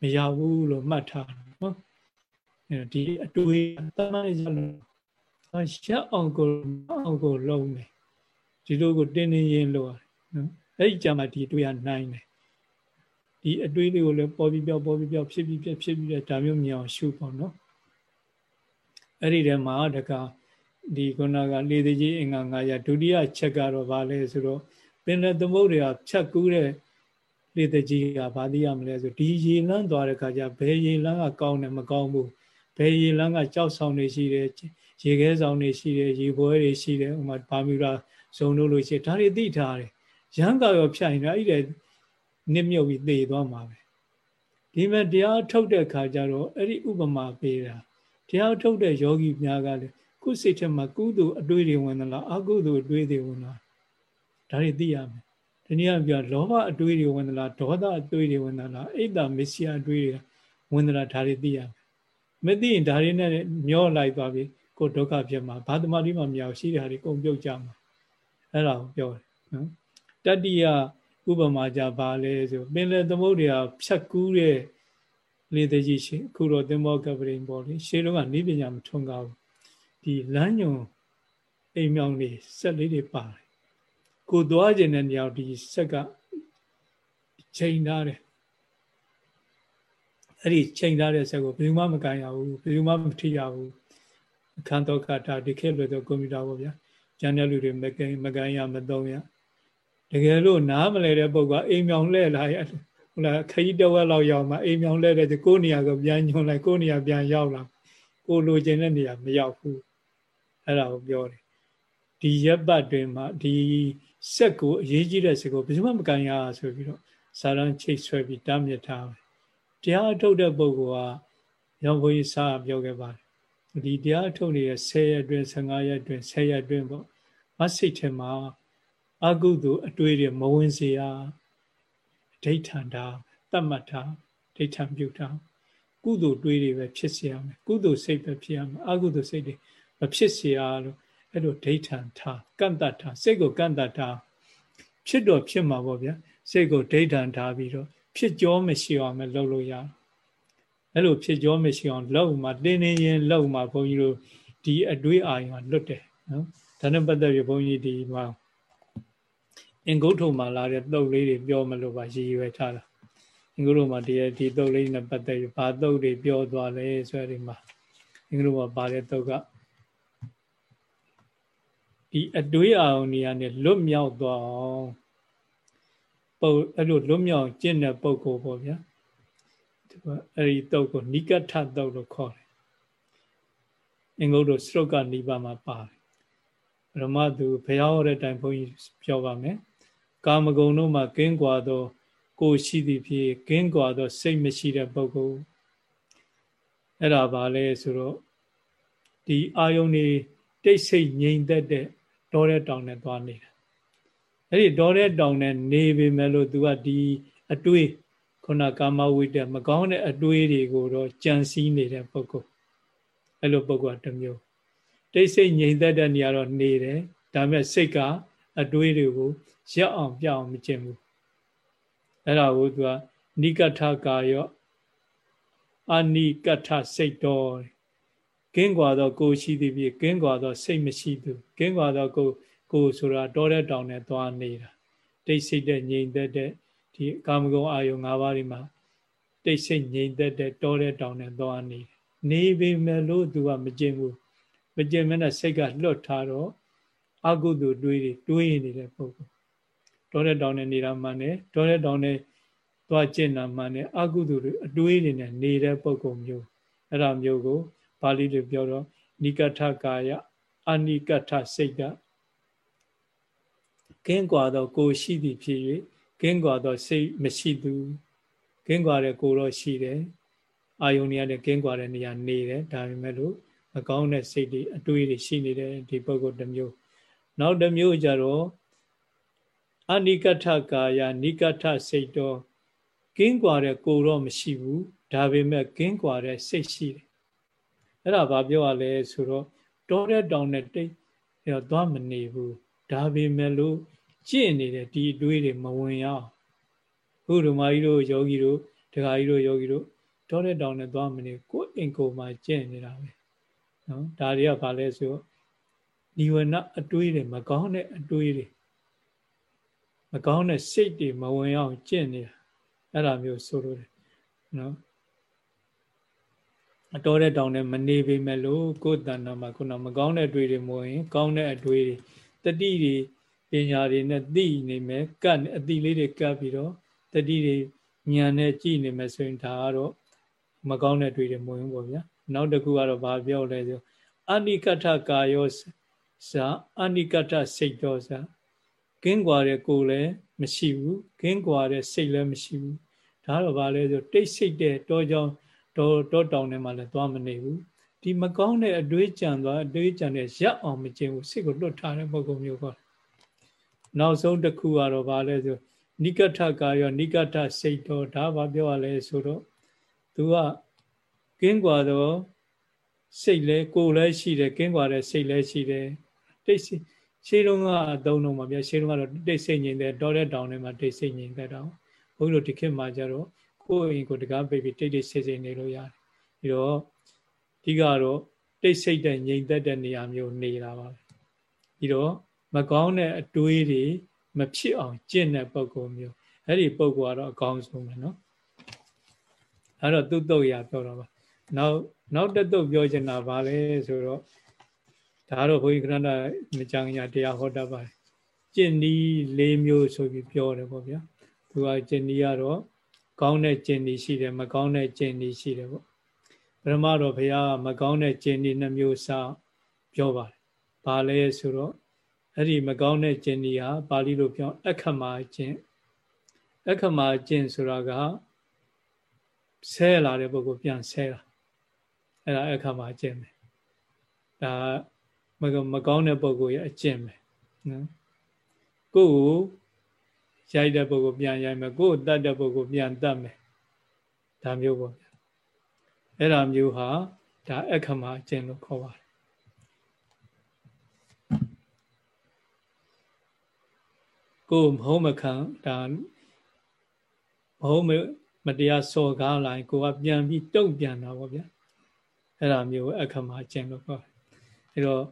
Speaker 1: မရဘူးလို့မှတ်ထားနော်အဲဒီအတွေ့တာမန်ရလို့ရှက်အောင်ကိုအောင်ကိုလုံးမယ်ဒီလိုကိုတင်းတင်းရင်းလို့ရတယ်နော်အဲ့ဒီကြမှာဒီတွေ့ရနိုင်တယ်ဒီအတွေးလေးကိုလည်းပေါ်ပြီးပြောက်ပေါ်ပြီးပြောက်ဖြစ်ပြီးပြဖြစ်ပြီးတဲ့ဒါမျိုးမြင်အောင်ရှုပေါ့နော် အဲ့ဒီထဲမှာတကဒီခုနကလေသေးကြီးအင်္ဂါ900ဒုတိယချက်ကတော့ဗာလဲဆိုတော့ပင်တဲ့သမုဒ္ဒရာဖြတ်ကူးတဲ့လေသေးကြီးကဗာသိရမလဲဆိုဒီရေလန်းသွားတဲ့ခါကျဘယ်ရေလန်းကကောင်းတယ်မကောင်းဘူးဘယ်ရေလန်းကကြောက်ဆောင်နေရှိတယ်ရေခဲဆောင်နေရှိတယ်ရေပွဲတွေရှိတယ်ဥမာဘာမီရာဇုံလို့လို့ရှိတယ်ဒါတွေသိထားတယ်ရမ်းကရောဖြတ်ရင်အဲ့ဒီနစ်မြုပ်ပြီးသေသွားမှာပဲဒီမဲ့တရားထုတ်တဲ့ခါကျတော့အဲ့ဒီဥပမာပေးတာ တရားထုတ်တဲ့ယောဂီများကလည်းခုစိတ်ထဲမှာကုသိုလ်အတွေ့တွေဝင်သလားအကုသိုလ်အတွေ့တွေဝင်လားဒါတွေသိရမယ်ဒီနေ့ကပြောလောဘအတွေ့တွေဝင်သလားဒေါသအတွေ့တွေဝင်သလားအိတ်တာမစ္စယအတွေ့တွေဝင်သလားဒါတွေသိရမယ်မသိရင်ဒါတွေနဲ့မျောလိုက်သွားပြီကိုဒုက္ခဖြစ်မှာဘာသမารီမှမရရှိတဲ့ဟာတွေကုန်ပြုတ်ကြမှာအဲ့ဒါကိုပြောတယ်နော်တတိယဥပမာကြပါလဲဆိုပင်လယ်သမုဒ္ဒရာဖြတ်ကူးတဲ့ လေတကြီးရှိအခုတော့သင်္ဘောကပရိန်ပေါ်လေရှေးတုန်းကနိပညာမထွန်းကားဘူးဒီလမ်းညွန်အိမ်မြောင်လေးဆက်လေးတွေပါတယ်ကိုသွားခြင်းတဲ့နေရာဒီဆက်ကချိန်ထားတယ်အဲ့ဒီချိန်ထားတဲ့ဆက်ကိုဘယ်သူမှမကန်ရဘူးဘယ်သူမှမထိရဘူးအခန်းတော့ကတာဒီခေတ်လို့တော့ကွန်ပျူတာပေါ့ဗျာကျန်တဲ့လူတွေမကန်မကန်ရမသုံးရတကယ်လို့နားမလဲတဲ့ပုဂ္ဂိုလ်အိမ်မြောင်လှဲ့လာရ ဟုတ်လားခရီးတဝက်လောက်ရောက်မှအိမ်မြောင်လှဲ့တဲ့ကိုယ်နေရာကပြန်ညွန်လိုက်ကိုယ်နေရာပြန်ရောက်လာကိုလိုချင်တဲ့နေရာမရောက်ဘူးအဲ့ဒါကိုပြောတယ်ဒီရက်ပတ်တွင်မှာဒီစက်ကိုအရေးကြီးတဲ့စက်ကိုဘယ်သူမှမကန်ရဆိုပြီးတော့စာရန်ချိတ်ဆွဲပြီးတားမြစ်ထားတယ်တရားထုတ်တဲ့ပုဂ္ဂိုလ်ကရောင်ဘုရားစာပြောခဲ့ပါတယ်ဒီတရားထုတ်နေတဲ့10ရက်အတွင်း15ရက်အတွင်း10ရက်အတွင်းပေါ့မစိတ်ထဲမှာအကုသိုလ်အတွေ့တွေမဝင်စေရ ဒိဋ္ဌံတာတတ်မှတ်တာဒိဋ္ဌံပြုတာကုသိုလ်တွေးတွေပဲဖြစ်စေရမယ်ကုသိုလ်စိတ်ပဲဖြစ်ရမယ်အကုသိုလ်စိတ်တွေမဖြစ်စေရလို့အဲ့လိုဒိဋ္ဌံထားကန့်တတ်ထားစိတ်ကိုကန့်တတ်ထားဖြစ်တော့ဖြစ်မှာပေါ့ဗျာစိတ်ကိုဒိဋ္ဌံထားပြီးတော့ဖြစ်ကြောမရှိအောင်မလုပ်လို့ရအဲ့လိုဖြစ်ကြောမရှိအောင်လုပ်မှတင်းနေရင်လုပ်မှဘုန်းကြီးတို့ဒီအတွေးအာရုံကလွတ်တယ်နော်ဒါနဲ့ပတ်သက်ပြီးဘုန်းကြီးဒီမှာ အင်္ဂုတ္ထုမှာလာတဲ့တုတ်လေးတွေပြောမလို့ပါရည်ရွယ်ထားတာအင်္ဂုတ္ထုမှာဒီဒီတုတ်လေးနဲ့ပတ်သက်ပြီးဘာတုတ်တွေပြောသွားလဲဆိုရဒီမှာအင်္ဂုတ္ထုမှာပါတဲ့တုတ်ကဒီအတွေးအာရုံတွေကနေလွတ်မြောက်သွားအောင်ပုံအဲ့လိုလွတ်မြောက်ကျင့်တဲ့ပုံကိုပေါ့ဗျာဒီကအဲ့ဒီတုတ်ကိုနိကထတုတ်လို့ခေါ်တယ်အင်္ဂုတ္ထုစရုပ်ကနိဗ္ဗာန်မှာပါတယ်ပရမသူဘုရားဟောတဲ့တိုင်ဘုန်းကြီးပြောပါမယ် ကာမဂုဏ်တို့မှာကင်းကွာသော ကိုရှိသည်ဖြစ်ကင်းကွာသော စိတ်မရှိတဲ့ပုဂ္ဂိုလ်အဲ့ဒါပါလဲဆိုတော့ဒီအာယုန်နေတိတ်ဆိတ်ငြိမ်သက်တဲ့တောတဲ့တောင်နဲ့သွားနေတာအဲ့ဒီတောတဲ့တောင်နဲ့နေပေမဲ့လို့ तू ကဒီအတွေးခုနကာမဝိတ္တမကောင်းတဲ့အတွေးတွေကိုတော့ကြံစည်နေတဲ့ပုဂ္ဂိုလ်အဲ့လိုပုဂ္ဂိုလ်ကတစ်မျိုးတိတ်ဆိတ်ငြိမ်သက်တဲ့နေရာတော့နေတယ်ဒါပေမဲ့စိတ်ကအတွေးတွေကို ရက်အောင်ပြအောင်မကျင့်ဘူးအဲ့ဒါကို तू ကနိကထကာယောအနိကထစိတ်တော်ကင်းကွာသောကိုရှိသည်ဖြင့်ကင်းကွာသောစိတ်မရှိသူကင်းကွာသောကိုကိုဆိုတာတောတဲ့တောင်နဲ့သွားနေတာတိတ်ဆိတ်တဲ့ငြိမ်သက်တဲ့ဒီကာမဂုဏ်အာယုံ၅ပါးဒီမှာတိတ်ဆိတ်ငြိမ်သက်တဲ့တောတဲ့တောင်နဲ့သွားနေနေပေမဲ့လို့သူကမကျင်ဘူးမကျင်မနဲ့စိတ်ကလွတ်ထားတော့အကုသိုလ်တွေးတွေတွေးနေတဲ့ပုဂ္ဂိုလ် တောတဲ့တောင်နဲ့နေတာမှန်တယ်တောတဲ့တောင်နဲ့သွားကျင့်တာမှန်တယ်အကုသိုလ်တွေအတွေးတွေနဲ့နေတဲ့ပုဂ္ဂိုလ်မျိုးအဲ့ဒါမျိုးကိုပါဠိလိုပြောတော့နိကထကာယအနိကထစိတ်ကကင်းကွာသောကိုရှိသည်ဖြစ်၍ကင်းကွာသောစိတ်မရှိသူကင်းကွာတဲ့ကိုတော့ရှိတယ်အာယုန်ရတဲ့ကင်းကွာတဲ့နေရာနေတယ်ဒါပေမဲ့လို့မကောင်းတဲ့စိတ်တွေအတွေးတွေရှိနေတဲ့ဒီပုဂ္ဂိုလ်တစ်မျိုးနောက်တစ်မျိုးကြတော့ အနိကထကာယနိကထစိတ်တော့ကင်းကွာတဲ့ကိုတော့မရှိဘူးဒါပေမဲ့ကင်းကွာတဲ့စိတ်ရှိတယ်အဲ့ဒါဘာပြောရလဲဆိုတော့တောတဲ့တောင်နဲ့တိတ်အဲ့တော့သွားမနေဘူးဒါပေမဲ့လို့ကြင့်နေတဲ့ဒီအတွေးတွေမဝင်ရအောင်ခုဓမ္မကြီးတို့ယောဂီတို့ဒကာကြီးတို့ယောဂီတို့တောတဲ့တောင်နဲ့သွားမနေကိုယ်အိမ်ကိုယ်မှာကြင့်နေတာပဲနော်ဒါတွေကဘာလဲဆိုနိဝရဏအတွေးတွေမကောင်းတဲ့အတွေးတွေ မကောင်းတဲ့စိတ်တွေမဝင်အောင်ကျင့်နေတာအဲ့ဒါမျိုးဆိုလို့နော်အတော်တဲ့တောင်နဲ့မနေပေမဲ့လို့ကိုယ်တဏ္ဍာမှာခုနမကောင်းတဲ့အတွေ့တွေမဝင်ကောင်းတဲ့အတွေ့တွေတတိတွေပညာတွေနဲ့သိနေမယ်ကတ်အတိလေးတွေကတ်ပြီးတော့တတိတွေဉာဏ်နဲ့ကြည့်နေမယ်ဆိုရင်ဒါကတော့မကောင်းတဲ့အတွေ့တွေမဝင်ဘူးပေါ့ဗျာနောက်တစ်ခုကတော့ဘာပြောလဲဆိုအနိကထကာယောဇာအနိကထစိတ်တော်ဇာ ကင်းကွာတဲ့ကိုယ်လည်းမရှိဘူးကင်းကွာတဲ့စိတ်လည်းမရှိဘူးဒါတော့ဘာလဲဆိုတိတ်ဆိတ်တဲ့တောကြောင်တောတောတောင်ထဲမှာလည်းသွားမနေဘူးဒီမကောင်းတဲ့အတွေးကြံသွားအတွေးကြံတဲ့ရက်အောင်မကျင်ဘူးစိတ်ကိုလွတ်ထားတဲ့ပုံကုမျိုးပေါ့နောက်ဆုံးတစ်ခုကတော့ဘာလဲဆိုနိကထကာယောနိကထစိတ်တော်ဒါဘာပြောရလဲဆိုတော့သူကကင်းကွာတော့စိတ်လဲကိုယ်လဲရှိတယ်ကင်းကွာတဲ့စိတ်လဲရှိတယ်တိတ် ရှေးတုန်းကအသုံးတော့မှာဗျာရှေးတုန်းကတော့တိတ်ဆိတ်ငြိမ်တဲ့တောတဲ့တောင်ထဲမှာတိတ်ဆိတ်ငြိမ်တဲ့တောင်ဘုန်းကြီးတို့ဒီခေတ်မှာကျတော့ကိုယ့်အိမ်ကိုတကားပိတ်ပြီးတိတ်တိတ်ဆိတ်ဆိတ်နေလို့ရတယ်ပြီးတော့ဒီကတော့တိတ်ဆိတ်တဲ့ငြိမ်သက်တဲ့နေရာမျိုးနေတာပါပြီးတော့မကောင်းတဲ့အတွေးတွေမဖြစ်အောင်ကျင့်တဲ့ပုံကောမျိုးအဲ့ဒီပုံကောကတော့အကောင်းဆုံးပဲเนาะအဲ့တော့သူ့တုတ်ရပြောတော့ပါနောက်နောက်တစ်တုတ်ပြောချင်တာဗာလဲဆိုတော့ ဒါတော့ဘုန်းကြီးခရဏမကြံညာတရားဟောတတ်ပါတယ်ကျင့်ဤ၄မျိုးဆိုပြီးပြောတယ်ပေါ့ဗျာသူကကျင့်ဤကတော့ကောင်းတဲ့ကျင့်ဤရှိတယ်မကောင်းတဲ့ကျင့်ဤရှိတယ်ပေါ့ပရမတော်ဘုရားမကောင်းတဲ့ကျင့်ဤနှမျိုးစပြောပါတယ်ဘာလဲဆိုတော့အဲ့ဒီမကောင်းတဲ့ကျင့်ဤဟာပါဠိလိုပြောအခမာကျင့်အခမာကျင့်ဆိုတာကဆဲလာတဲ့ပုဂ္ဂိုလ်ပြန်ဆဲတာအဲ့ဒါအခမာကျင့်ပဲဒါ မမကောင်းတဲ့ပုံကိုရဲ့အကျင့်ပဲနော်ကိုယ်ကိုရိုက်တဲ့ပုံကိုပြန်ရိုက်မယ်ကိုယ်တတ်တဲ့ပုံကိုပြန်တတ်မယ်ဒါမျိုးပေါ့ဗျာအဲ့ဒါမျိုးဟာဒါအခမအကျင့်လို့ခေါ်ပါတယ်ကိုယ်မဟုတ်မခံဒါမဟုတ်မတရားစော်ကားလာရင်ကိုကပြန်ပြီးတုံ့ပြန်တာပေါ့ဗျာအဲ့ဒါမျိုးအခမအကျင့်လို့ခေါ်တယ်အဲ့တော့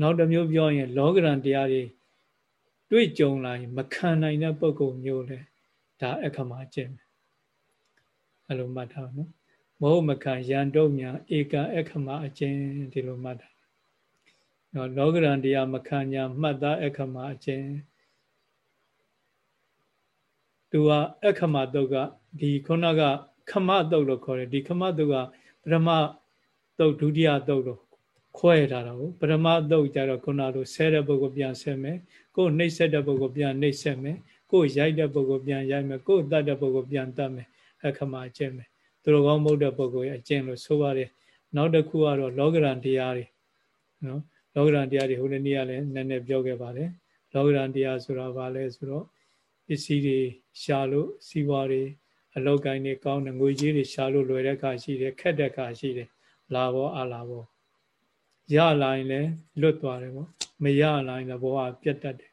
Speaker 1: နောက်တစ်မျိုးပြောရင် လောကရန်တရားတွေတွေ့ကြုံလာရင်မခံနိုင်တဲ့ပုံကုမျိုးလဲဒါအခမကျင့်တယ်အဲ့လိုမှတ်ထားနော်မဟုတ်မခံရန်တုံညာဧကအခမအကျင့်ဒီလိုမှတ်ထားနော်လောကရန်တရားမခံညာမှတ်သားအခမအကျင့်သူကအခမတုတ်ကဒီခုနကခမတုတ်လို့ခေါ်တယ်ဒီခမတုတ်ကပထမတုတ်ဒုတိယတုတ်လို့ ခွဲထားတာကိုပထမသုတ်ကြတော့ခုနလိုဆဲတဲ့ပုဂ္ဂိုလ်ပြန်ဆဲမယ်ကိုယ်နှိပ်ဆက်တဲ့ပုဂ္ဂိုလ်ပြန်နှိပ်ဆက်မယ်ကိုယ်ရိုက်တဲ့ပုဂ္ဂိုလ်ပြန်ရိုက်မယ်ကိုယ်တတ်တဲ့ပုဂ္ဂိုလ်ပြန်တတ်မယ်အခမအကျင့်မယ်သူတော်ကောင်းမဟုတ်တဲ့ပုဂ္ဂိုလ်ရဲ့အကျင့်လို့ဆိုပါတယ်နောက်တစ်ခုကတော့လောကရန်တရားတွေနော်လောကရန်တရားတွေဟိုနေ့ကလည်းနည်းနည်းပြောခဲ့ပါတယ်လောကရန်တရားဆိုတာဘာလဲဆိုတော့ပစ္စည်းတွေရှာလို့စီးပွားတွေအလောက်ကိုင်းတွေကောင်းတဲ့ငွေကြီးတွေရှာလို့လွယ်တဲ့အခါရှိတယ်ခက်တဲ့အခါရှိတယ်လာဘောအလာဘော ရလာရင်လည်းလွတ်သွားတယ်ပေါ့မရလာရင်လည်းဘဝပြတ်တတ်တယ်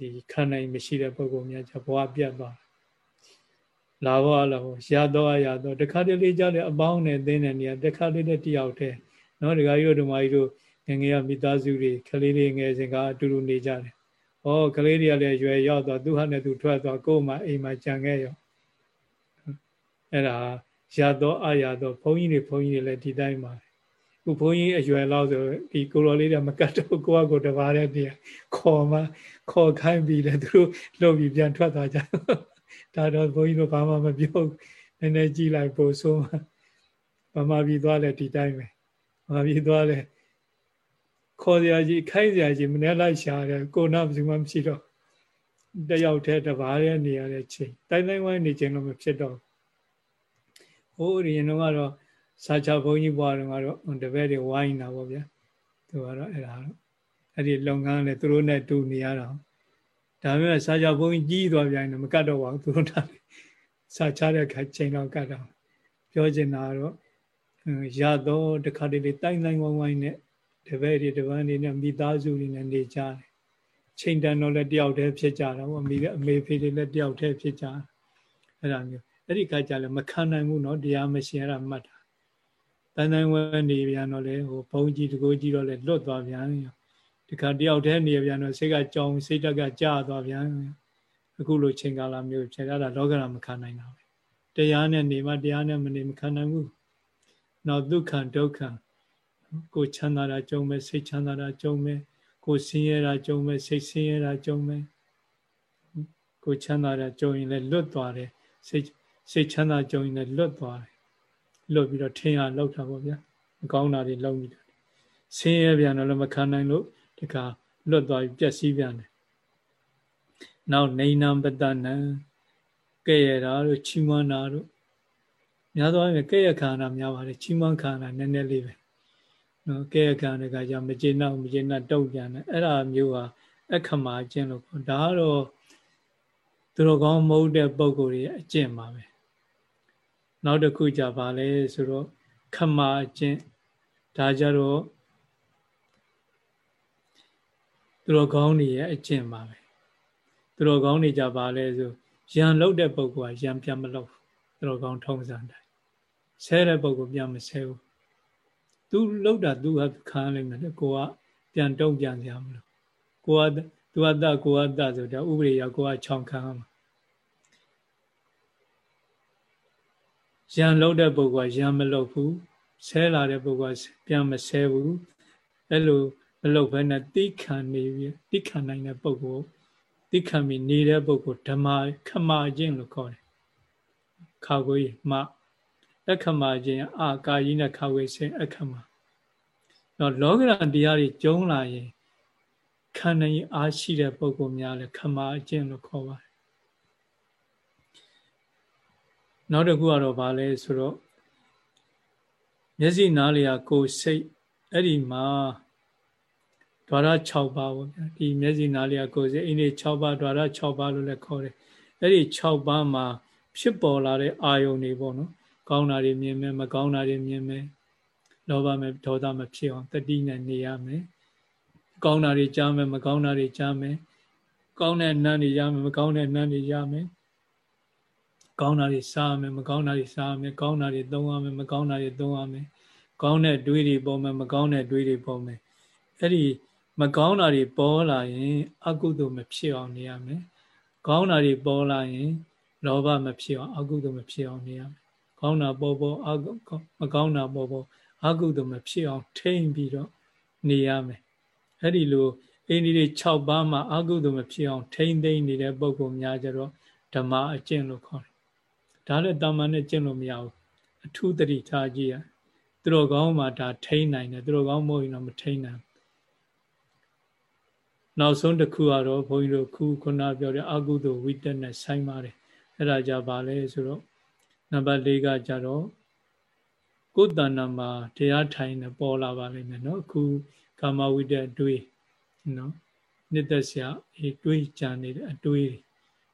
Speaker 1: ဒီခံနိုင်မရှိတဲ့ပုဂ္ဂိုလ်များじゃဘဝပြတ်သွားလာဘောအလာဘောရတော့ရတော့တခါတလေကြလည်းအပေါင်းနဲ့သင်းတဲ့နေရာတခါလေးနဲ့တယောက်တည်းနော်ဒကာကြီးတို့ဓမ္မကြီးတို့ငငယ်ရမိသားစုတွေကလေးလေးငယ်စဉ်ကအတူတူနေကြတယ်။ဩကလေးတွေကလည်းရွယ်ရောက်သွားသူဟာနဲ့သူထွက်သွားကိုယ်မှအိမ်မှာကြံခဲ့ရောအဲ့ဒါရတော့အရတော့ဘုန်းကြီးတွေဘုန်းကြီးတွေလည်းဒီတိုင်းပါ ခုဘုန်းကြီးအရွယ်လောက်ဆိုဒီကိုတော်လေးတွေမကတ်တော့ကိုကကိုတပါးတဲ့တရားခေါ်မှခေါ်ခိုင်းပြီးတယ်သူတို့လှုပ်ပြီးပြန်ထွက်သွားကြဒါတော့ဘုန်းကြီးတို့ဘာမှမပြောနည်းနည်းကြည့်လိုက်ပို့ဆိုမှဗမာပြည်သွားလဲဒီတိုင်းပဲဗမာပြည်သွားလဲခေါ်စရာကြီးခိုင်းစရာကြီးမနေ့လိုက်ရှာတယ်ကိုနာဘယ်သူမှမရှိတော့တယောက်တည်းတပါးတဲ့နေရတဲ့ချိန်တိုင်းတိုင်းဝိုင်းနေချိန်လို့မဖြစ်တော့ဟိုးရင်တော့ကတော့ စာချဘုန်းကြီးဘွားတော့ကတော့တပည့်တွေဝိုင်းတာပေါ့ဗျာသူကတော့အဲ့ဒါတော့အဲ့ဒီလုပ်ငန်းလည်းသူတို့နဲ့တူနေရတာဒါပေမဲ့စာချဘုန်းကြီးကြီးသွားပြန်တယ်မကတ်တော့ပါဘူးသူတို့တာစာချတဲ့ခါချိန်တော့ကတ်တော့ပြောချင်တာတော့ရတော့တခါတလေတိုင်းတိုင်းဝိုင်းဝိုင်းနဲ့တပည့်တွေတပန်းတွေနဲ့မိသားစုတွေနဲ့နေကြတယ်ချိန်တန်တော့လည်းတယောက်တည်းဖြစ်ကြတာပေါ့မိအမေဖေတွေလည်းတယောက်တည်းဖြစ်ကြအဲ့ဒါမျိုးအဲ့ဒီခါကျလည်းမခံနိုင်ဘူးเนาะတရားမရှိအဲ့ဒါမှတ်တာ တန်တန်ဝဲနေပြန်တော့လေဟိုဘုံကြီးတကိုးကြီးတော့လေလွတ်သွားပြန်ဒီခါတယောက်တည်းနေပြန်တော့စိတ်ကကြောင်စိတ်တက်ကကြာသွားပြန်အခုလိုချိန်ကာလမျိုးချိန်အဲ့ဒါလောကရမခံနိုင်တာပဲတရားနဲ့နေမှတရားနဲ့မနေမခံနိုင်ဘူးနောက်ဒုက္ခဒုက္ခကိုချမ်းသာတာကြုံမဲ့စိတ်ချမ်းသာတာကြုံမဲ့ကိုဆင်းရဲတာကြုံမဲ့စိတ်ဆင်းရဲတာကြုံမဲ့ကိုချမ်းသာတာကြုံရင်လည်းလွတ်သွားတယ်စိတ်စိတ်ချမ်းသာကြုံရင်လည်းလွတ်သွားတယ် လွတ်ပြီးတော့ထင်ရလောက်တာပေါ့ဗျာမကောင်းတာတွေလောက်မိတယ်ဆင်းရဲပြန်တော့လည်းမခံနိုင်လို့ဒီကလွတ်သွားပြီးပျက်စီးပြန်တယ်နောက်နေနံပတနံကဲ့ရတာတို့ချီးမွမ်းတာတို့များသောအားဖြင့်ကဲ့ရခန္ဓာများပါတယ်ချီးမွမ်းခန္ဓာနည်းနည်းလေးပဲနော်ကဲ့ရခန္ဓာကကြောင့်မကျေနပ်မကျေနပ်တုံ့ပြန်တယ်အဲ့ဒါမျိုးဟာအခမာကျင့်လို့ဒါကတော့သူတော်ကောင်းမဟုတ်တဲ့ပုံကိုယ်ရဲ့အကျင့်ပါပဲ နောက်တစ်ခုကြပါလဲဆိုတော့ခမာအကျင့်ဒါကြတော့သူတော်ကောင်းတွေရဲ့အကျင့်ပါပဲသူတော်ကောင်းတွေကြပါလဲဆိုရံလုတ်တဲ့ပုဂ္ဂိုလ်ကရံပြန်မလုတ်သူတော်ကောင်းထုံးစံတိုင်းဆဲတဲ့ပုဂ္ဂိုလ်ပြန်မဆဲဘူးသူလုတ်တာသူကခံရလိမ့်မယ်လေကိုကပြန်တုံ့ပြန်ကြမလို့ကိုကသူကတကိုကတဆိုတာဥပဒေရကိုကချောင်ခံရမှာ ရံလုတ်တဲ့ပုဂ္ဂိုလ်ကရံမလုတ်ဘူးဆဲလာတဲ့ပုဂ္ဂိုလ်ကပြန်မဆဲဘူးအဲ့လိုမလုတ်ဘဲနဲ့တိခံနေပြီတိခံနိုင်တဲ့ပုဂ္ဂိုလ်တိခံပြီးနေတဲ့ပုဂ္ဂိုလ်ဓမ္မခမာခြင်းလို့ခေါ်တယ်ခါကိုမအခမာခြင်းအာကာယိနဲ့ခါဝေခြင်းအခမာတော့လောကရန်တရားတွေကျုံးလာရင်ခန္ဓာကြီးအားရှိတဲ့ပုဂ္ဂိုလ်များလဲခမာအကျင့်လို့ခေါ်ပါတယ် နောက်တစ်ခုကတော့ဗာလဲဆိုတော့မျက်စိနားလျာကိုယ်စိတ်အဲ့ဒီမှာဒွါရ6ပါးပေါ့ဗျာဒီမျက်စိနားလျာကိုယ်စိတ်အင်းဒီ6ပါးဒွါရ6ပါးလို့လည်းခေါ်တယ်အဲ့ဒီ6ပါးမှာဖြစ်ပေါ်လာတဲ့အာယုန်တွေပေါ့နော်ကောင်းတာတွေမြင်မယ်မကောင်းတာတွေမြင်မယ်လောဘမဲ့ဒေါသမဖြစ်အောင်တတိနဲ့နေရမယ်ကောင်းတာတွေကြားမယ်မကောင်းတာတွေကြားမယ်ကောင်းတဲ့နန်းတွေရမယ်မကောင်းတဲ့နန်းတွေရမယ် ကောင်းတာတွေစားမယ်မကောင်းတာတွေစားမယ်ကောင်းတာတွေသုံးရမယ်မကောင်းတာတွေသုံးရမယ်ကောင်းတဲ့တွေးတွေပေါ်မယ်မကောင်းတဲ့တွေးတွေပေါ်မယ်အဲ့ဒီမကောင်းတာတွေပေါ်လာရင် အကုသိုလ်မဖြစ်အောင်နေရမယ်ကောင်းတာတွေပေါ်လာရင်လောဘမဖြစ်အောင်အကုသိုလ်မဖြစ်အောင်နေရမယ်ကောင်းတာပေါ်ပေါ်အမကောင်းတာပေါ်ပေါ်အကုသိုလ်မဖြစ်အောင်ထိမ့်ပြီးတော့နေရမယ်အဲ့ဒီလိုအိန္ဒိတွေ6ပါးမှာအကုသိုလ်မဖြစ်အောင်ထိမ့်သိမ့်နေတဲ့ပုံကုများကြတော့ဓမ္မအကျင့်လို့ခေါ်တယ် ဒါလည်းတာမန်နဲ့ကျင့်လို့မရဘူးအထူးတတိထားကြည့်ရသူတော်ကောင်းမှာဒါထိမ့်နိုင်တယ်သူတော်ကောင်းမဟုတ်ရင်တော့မထိမ့်နိုင်နောက်ဆုံးတစ်ခုကတော့ဘုန်းကြီးတို့ခုခုနပြောတဲ့အကုသိုလ်ဝိတက်နဲ့ဆိုင်ပါတယ်အဲ့ဒါကြပါလဲဆိုတော့နံပါတ်၄ကကြတော့ကိုယ်တဏ္ဍမှာတရားထိုင်နေပေါ်လာပါလိမ့်မယ်နော်အခုကာမဝိတက်အတွေးနော်နှစ်သက်ဆရာအေးတွေးကြံနေတဲ့အတွေး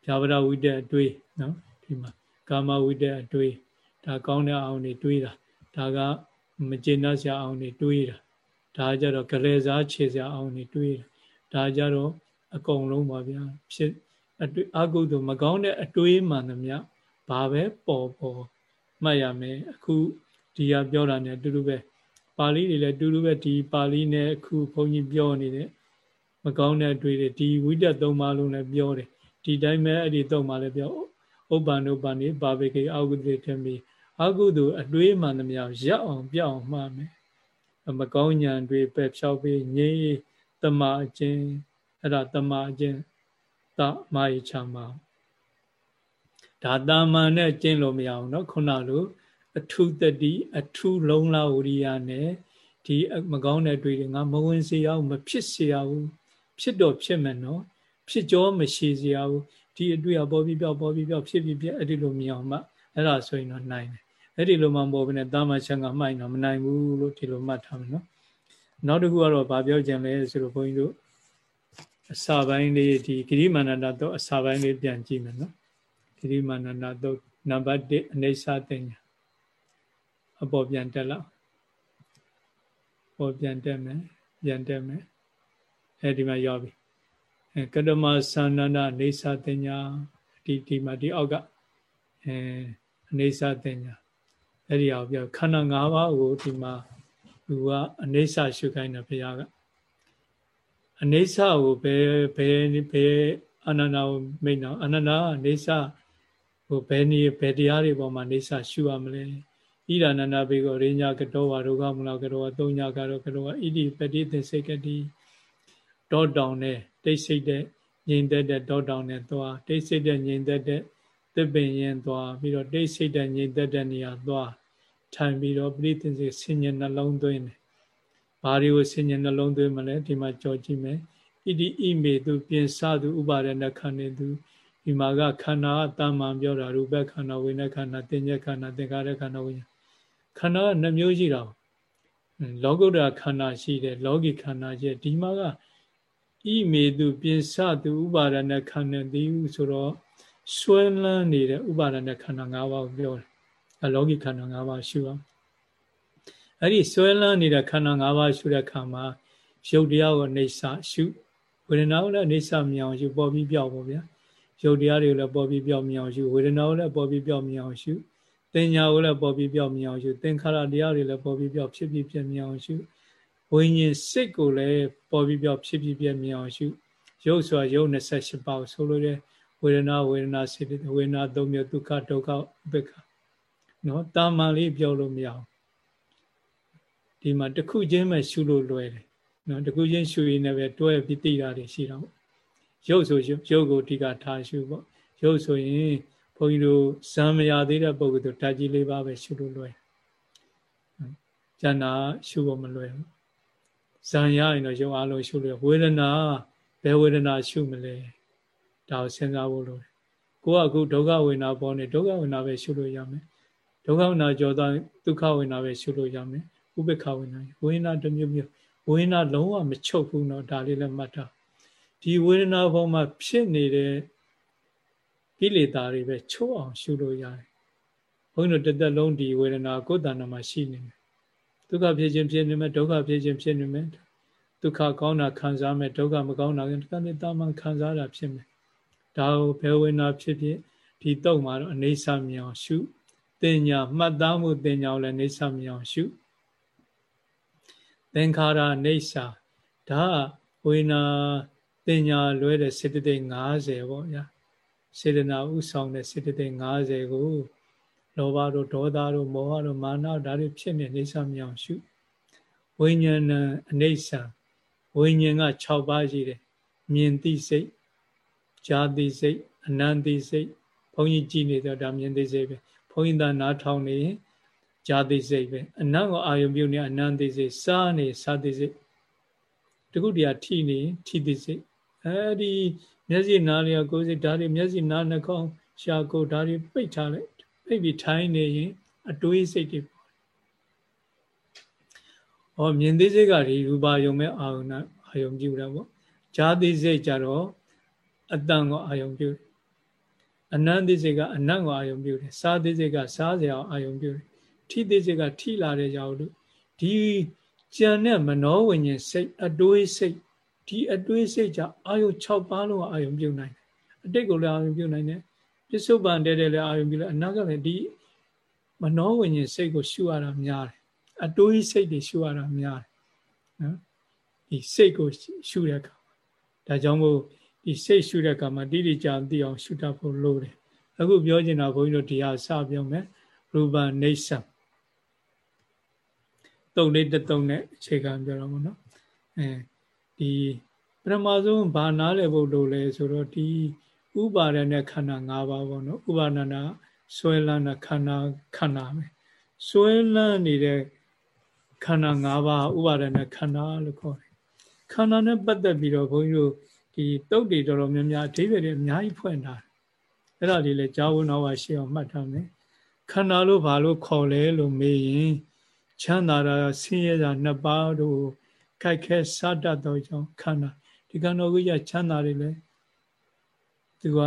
Speaker 1: ဖြာပဒဝိတက်အတွေးနော်ဒီမှာ ကာမဝိတက်အတွေးဒါကောင်းတဲ့အောင်တွေတွေးတာဒါကမကျေနပ်စရာအောင်တွေတွေးတာဒါကြတော့ကြလဲစားခြေစရာအောင်တွေတွေးတာဒါကြတော့အကုန်လုံးပါဗျာဖြစ်အတွေ့အကုသို့မကောင်းတဲ့အတွေးမှန်သမျှဘာပဲပေါ်ပေါ်မှတ်ရမယ်အခုဒီကပြောတာ ਨੇ အတူတူပဲပါဠိတွေလည်းအတူတူပဲဒီပါဠိနဲ့အခုဘုန်းကြီးပြောနေတဲ့မကောင်းတဲ့အတွေ့တွေဒီဝိတ္တသုံးပါလုံးလည်းပြောတယ်ဒီတိုင်းပဲအဲ့ဒီသုံးပါလည်းပြော ဥပ္ပန္နုပ္ပန္နိပါဝေကေအာဟုတိထမီအာဟုတုအတွေးမှန်သမျှရပ်အောင်ပြောင်းမှမယ်မကောင်းညာတွေပဲဖြောက်ပြီးငြိမ်းတမအချင်းအဲ့ဒါတမအချင်းတမာယချမှာဒါတာမန်နဲ့ကျင့်လို့မရအောင်เนาะခုနလိုအထုတတိအထုလုံးလာဝရိယနဲ့ဒီမကောင်းတဲ့တွေ့တွေငါမဝင်စေရဘူးမဖြစ်စေရဘူးဖြစ်တော့ဖြစ်မယ်နော်ဖြစ်ကြောမရှိစေရဘူး ဒီအတွေ့အပေါ်ပြီးပြောက်ပေါ်ပြီးပြောက်ဖြစ်ပြီးပြအဲ့ဒီလိုမြင်အောင်မှအဲ့ဒါဆိုရင်တော့နိုင်တယ်အဲ့ဒီလိုမှမဟုတ်ဘဲနဲ့တာမချန်ကမှိုက်တော့မနိုင်ဘူးလို့ဒီလိုမှတ်ထားမယ်နော်နောက်တစ်ခုကတော့ဗာပြောကြံလဲဆိုတော့ဘုန်းကြီးတို့အစာပိုင်းလေးဒီဂရိမာနန္ဒတော့အစာပိုင်းလေးပြန်ကြည့်မယ်နော်ဂရိမာနန္ဒတော့နံပါတ်1အနေစာတင်ညာအပေါ်ပြန်တက်လောက်ပေါ်ပြန်တက်မယ်ပြန်တက်မယ်အဲဒီမှာရောက်ပြီအဲ ကတမသန္နန္ဒအနေစာတင်ညာဒီဒီမှာဒီအောက်ကအဲအနေစာတင်ညာအဲ့ဒီအောင်ပြောခန္ဓာ၅ပါးကိုဒီမှာသူကအနေစာရှုခိုင်းတယ်ဘုရားကအနေစာကိုဘယ်ဘယ်ဘယ်အာနန္ဒာကိုမိတ်တော့အာနန္ဒာကနေစာဟိုဘယ်နေဘယ်တရားတွေပေါ်မှာနေစာရှုရမလဲဣဒာနန္ဒဘေကိုရိညာကတောဝါဒုက္ခမူလကတောဝါသုံးညာကတော့ကတောဝါဣတိပတိသင်္စေကတိ တောတောင်နဲ့တိတ်ဆိတ်တဲ့ငြိမ်သက်တဲ့တောတောင်နဲ့သွားတိတ်ဆိတ်တဲ့ငြိမ်သက်တဲ့သစ်ပင်ရင်သွားပြီးတော့တိတ်ဆိတ်တဲ့ငြိမ်သက်တဲ့နေရာသွားထိုင်ပြီးတော့ပရိသင်္စေဆင်ញနှလုံးသွင်းတယ်ဘာတွေကိုဆင်ញနှလုံးသွင်းမလဲဒီမှာကြော်ကြည့်မယ်ဣတိဣမေသူပြင်စသူဥပါရဏခန္ဓေသူဒီမှာကခန္ဓာကတာမန်ပြောတာရူပခန္ဓာဝိညာဉ်ခန္ဓာတင်ညက်ခန္ဓာသင်္ခါရခန္ဓာဝိညာဉ်ခန္ဓာကနှမျိုးရှိတာလောကုတ္တရာခန္ဓာရှိတယ်လောကီခန္ဓာရှိတယ်ဒီမှာက ဣမေသူပြင်စသူဥပါဒณခန္ဓာတိဟုဆိုတော့ဆွဲလန်းနေတဲ့ဥပါဒณခန္ဓာ၅ပါးကိုပြောတယ်အလောကီခန္ဓာ၅ပါးရှုအောင်အဲ့ဒီဆွဲလန်းနေတဲ့ခန္ဓာ၅ပါးရှုတဲ့ခါမှာရုပ်တရားကိုနေဆရှုဝေဒနာကိုလည်းနေဆမြောင်ရှုပေါ်ပြီးပြောက်ပေါ့ဗျာရုပ်တရားတွေကိုလည်းပေါ်ပြီးပြောက်မြောင်ရှုဝေဒနာကိုလည်းပေါ်ပြီးပြောက်မြောင်ရှုတင်ညာကိုလည်းပေါ်ပြီးပြောက်မြောင်ရှုသင်္ခါရတရားတွေလည်းပေါ်ပြီးပြောက်ဖြစ်ပြီးပြမြောင်ရှု ဝိညာဉ်စိတ်ကိုလည်းပေါ်ပြီးပြောက်ဖြစ်ပြီးပြမြောင်ရှုရုပ်ဆိုတာရုပ်28ပါးဆိုလိုတဲ့ဝေဒနာဝေဒနာစိတ်ဝေဒနာ၃မျိုးဒုက္ခဒုက္ခဥပေက္ခနော်တာမန်လေးပြောလို့မရအောင်ဒီမှာတစ်ခုချင်းပဲရှုလို့လွယ်တယ်နော်တစ်ခုချင်းရှုရင်းနဲ့ပဲတွဲပြီးသိတာတွေရှိတော့ရုပ်ဆိုရုပ်ကိုအဓိကထားရှုပေါ့ရုပ်ဆိုရင်ဘုန်းကြီးတို့ဇံမရသေးတဲ့ပုဂ္ဂိုလ်တို့ဓာတ်ကြီးလေးပါပဲရှုလို့လွယ်ကျန်တာရှုဖို့မလွယ်ဘူး ဇံရရင်တော့ရုပ်အလုံးရှုလို့ဝေဒနာဘယ်ဝေဒနာရှုမလဲဒါကိုစဉ်းစားဖို့လိုတယ်ကိုကအခုဒုက္ခဝေဒနာပေါ်နေဒုက္ခဝေဒနာပဲရှုလို့ရမယ်ဒုက္ခဝေဒနာကြောသွားဒုက္ခဝေဒနာပဲရှုလို့ရမယ်ဥပေက္ခဝေဒနာဝေဒနာတစ်မျိုးမျိုးဝေဒနာလုံးဝမချုပ်ဘူးเนาะဒါလေးလည်းမှတ်ထားဒီဝေဒနာပေါ်မှာဖြစ်နေတဲ့ကိလေသာတွေပဲချုပ်အောင်ရှုလို့ရတယ်ဘုန်းကြီးတို့တစ်သက်လုံးဒီဝေဒနာကိုယ်တဏ္ဍမှာရှိနေတယ် ဒုက္ခဖြစ်ခြင်းဖြစ်နေမယ်ဒုက္ခဖြစ်ခြင်းဖြစ်နေမယ်ဒုက္ခကောင်းတာခံစားမယ်ဒုက္ခမကောင်းတာကတည်းကတာမန်ခံစားတာဖြစ်မယ်ဒါကိုဘယ်ဝေဒနာဖြစ်ဖြစ်ဒီတော့မှာတော့အနေဆာမြောင်ရှုတင်ညာမှတ်သားမှုတင်ညာကိုလည်းအနေဆာမြောင်ရှုသင်္ခါရနေစာဒါဝေနာတင်ညာလွဲတဲ့စေတသိက်50ပေါ့ဗျာစေတနာဥဆောင်တဲ့စေတသိက်50ကို လောဘတို့ဒေါသတို့မောဟတို့မာနဒါတွေဖြစ်နေနေစာမြောင်ရှုဝိညာဏအနေဆာဝိညာဉ်က6ပါးရှိတယ်မြင်သိစိတ်ကြားသိစိတ်အနန္တိစိတ်ဘုန်းကြီးကြည်နေတော့ဒါမြင်သိစိတ်ပဲဘုန်းကြီးသာနားထောင်နေရင်ဇာတိစိတ်ပဲအနတ်ကိုအာယုံပြုနေအနန္တိစိတ်စားနေစာတိစိတ်တခုတည်းထိနေထိတိစိတ်အဲဒီမျက်စိနားလေးကိုယ်စိတ်ဓာတ်တွေမျက်စိနားနှာခေါင်းရှာကိုဓာတ်တွေပိတ်ထားလိုက် ပိတ်ပြီးထိုင်နေရင် အတွေးစိတ်တွေပေါ်။ဟောမြင်သိစိတ်ကဒီရူပါယုံမဲ့အာယုံနာအာယုံပြုတာပေါ့။ဇာတိစိတ်ကြတော့အတန်ကိုအာယုံပြုတယ်။အနန္တိစိတ်ကအနတ်ကိုအာယုံပြုတယ်။စာတိစိတ်ကစားစရာအာယုံပြုတယ်ထိသေးစိတ်ကထိလာတဲ့ကြောင့်လို့ဒီကြံတဲ့မနောဝိညာဉ်စိတ်အတွေးစိတ်ဒီအတွေးစိတ်ကြောင့်အာယု6ပါးလုံးအာယုပြုတ်နိုင်တယ်အတိတ်ကိုလည်းအာယုပြုတ်နိုင်တယ် ပစ္စုပန်တဲတဲလည်းအာယုပြုတ်လည်းအနာကလည်းဒီမနောဝိညာဉ်စိတ်ကိုရှုရတာများတယ်အတွေးစိတ်တွေရှုရတာများတယ်နော်ဒီစိတ်ကိုရှုတဲ့အခါဒါကြောင့်မို့ဒီစိတ်ရှုတဲ့အခါမှာတိတိကျကျသိအောင်ရှုတတ်ဖို့လိုတယ်အခုပြောချင်တာဘုန်းကြီးတို့ဒီဟာစပြောမယ်ရူပနေဆံတုံလေးတတုံနဲ့အခြေခံပြောတော့မနော်အဲဒီပထမဆုံးဘာနားလည်ဖို့လိုလဲဆိုတော့ဒီ ဥပါဒနဲ့ခန္ဓာ၅ပါးပေါ့နော်ဥပါဒနာဆွဲလန်းတဲ့ခန္ဓာခန္ဓာပဲဆွဲလန်းနေတဲ့ခန္ဓာ၅ပါးဥပါဒနဲ့ခန္ဓာလို့ခေါ်တယ်ခန္ဓာနဲ့ပတ်သက်ပြီးတော့ဘုန်းကြီးတို့ဒီတုတ်တွေတော်တော်များများအဓိပ္ပာယ်တွေအများကြီးဖွင့်ထားတယ်အဲ့ဒါလေးလည်းကြားဝင်တော့ရှေ့အောင်မှတ်ထားမယ်ခန္ဓာလို့ဘာလို့ခေါ်လဲလို့မေးရင်ချမ်းသာတာဆင်းရဲတာနှစ်ပါးတို့ခိုက်ခဲစားတတ်သောကြောင့်ခန္ဓာဒီကံတော်ကြီးချမ်းသာတယ်လေ သူက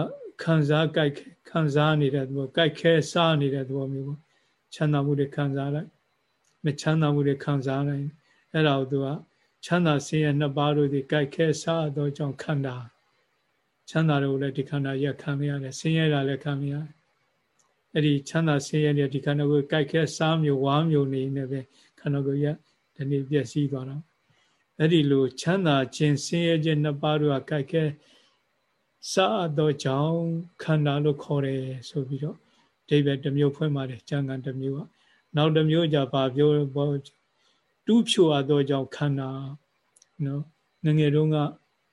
Speaker 1: ခံစားကြိုက်ခံစားနေတဲ့သဘောကြိုက်ခဲစားနေတဲ့သဘောမျိုးပေါ့ချမ်းသာမှုတွေခံစားလိုက်မချမ်းသာမှုတွေခံစားနိုင်အဲ့ဒါကိုသူကချမ်းသာဆင်းရဲနှစ်ပါးတို့ဒီကြိုက်ခဲစားသောကြောင့်ခန္ဓာချမ်းသာတွေကိုလည်းဒီခန္ဓာရက်ခံရရတယ်ဆင်းရဲတာလည်းခံရတယ်အဲ့ဒီချမ်းသာဆင်းရဲတဲ့ဒီခန္ဓာကိုယ်ကြိုက်ခဲစားမျိုးဝါမျိုးနေနေပဲခန္ဓာကိုယ်ရဒီနေ့ပြည့်စည်သွားတော့အဲ့ဒီလိုချမ်းသာခြင်းဆင်းရဲခြင်းနှစ်ပါးတို့ကကြိုက်ခဲ စာသောကြောင့်ခန္ဓာလို့ခေါ်တယ်ဆိုပြီးတော့ဒိဗေတစ်မျိုးဖွင့်ပါတယ်ကျန်ကန်တစ်မျိုးကနောက်တစ်မျိုးကြပါပြောတူးဖြိုအပ်သောကြောင့်ခန္ဓာနော်ငငယ်တုန်းက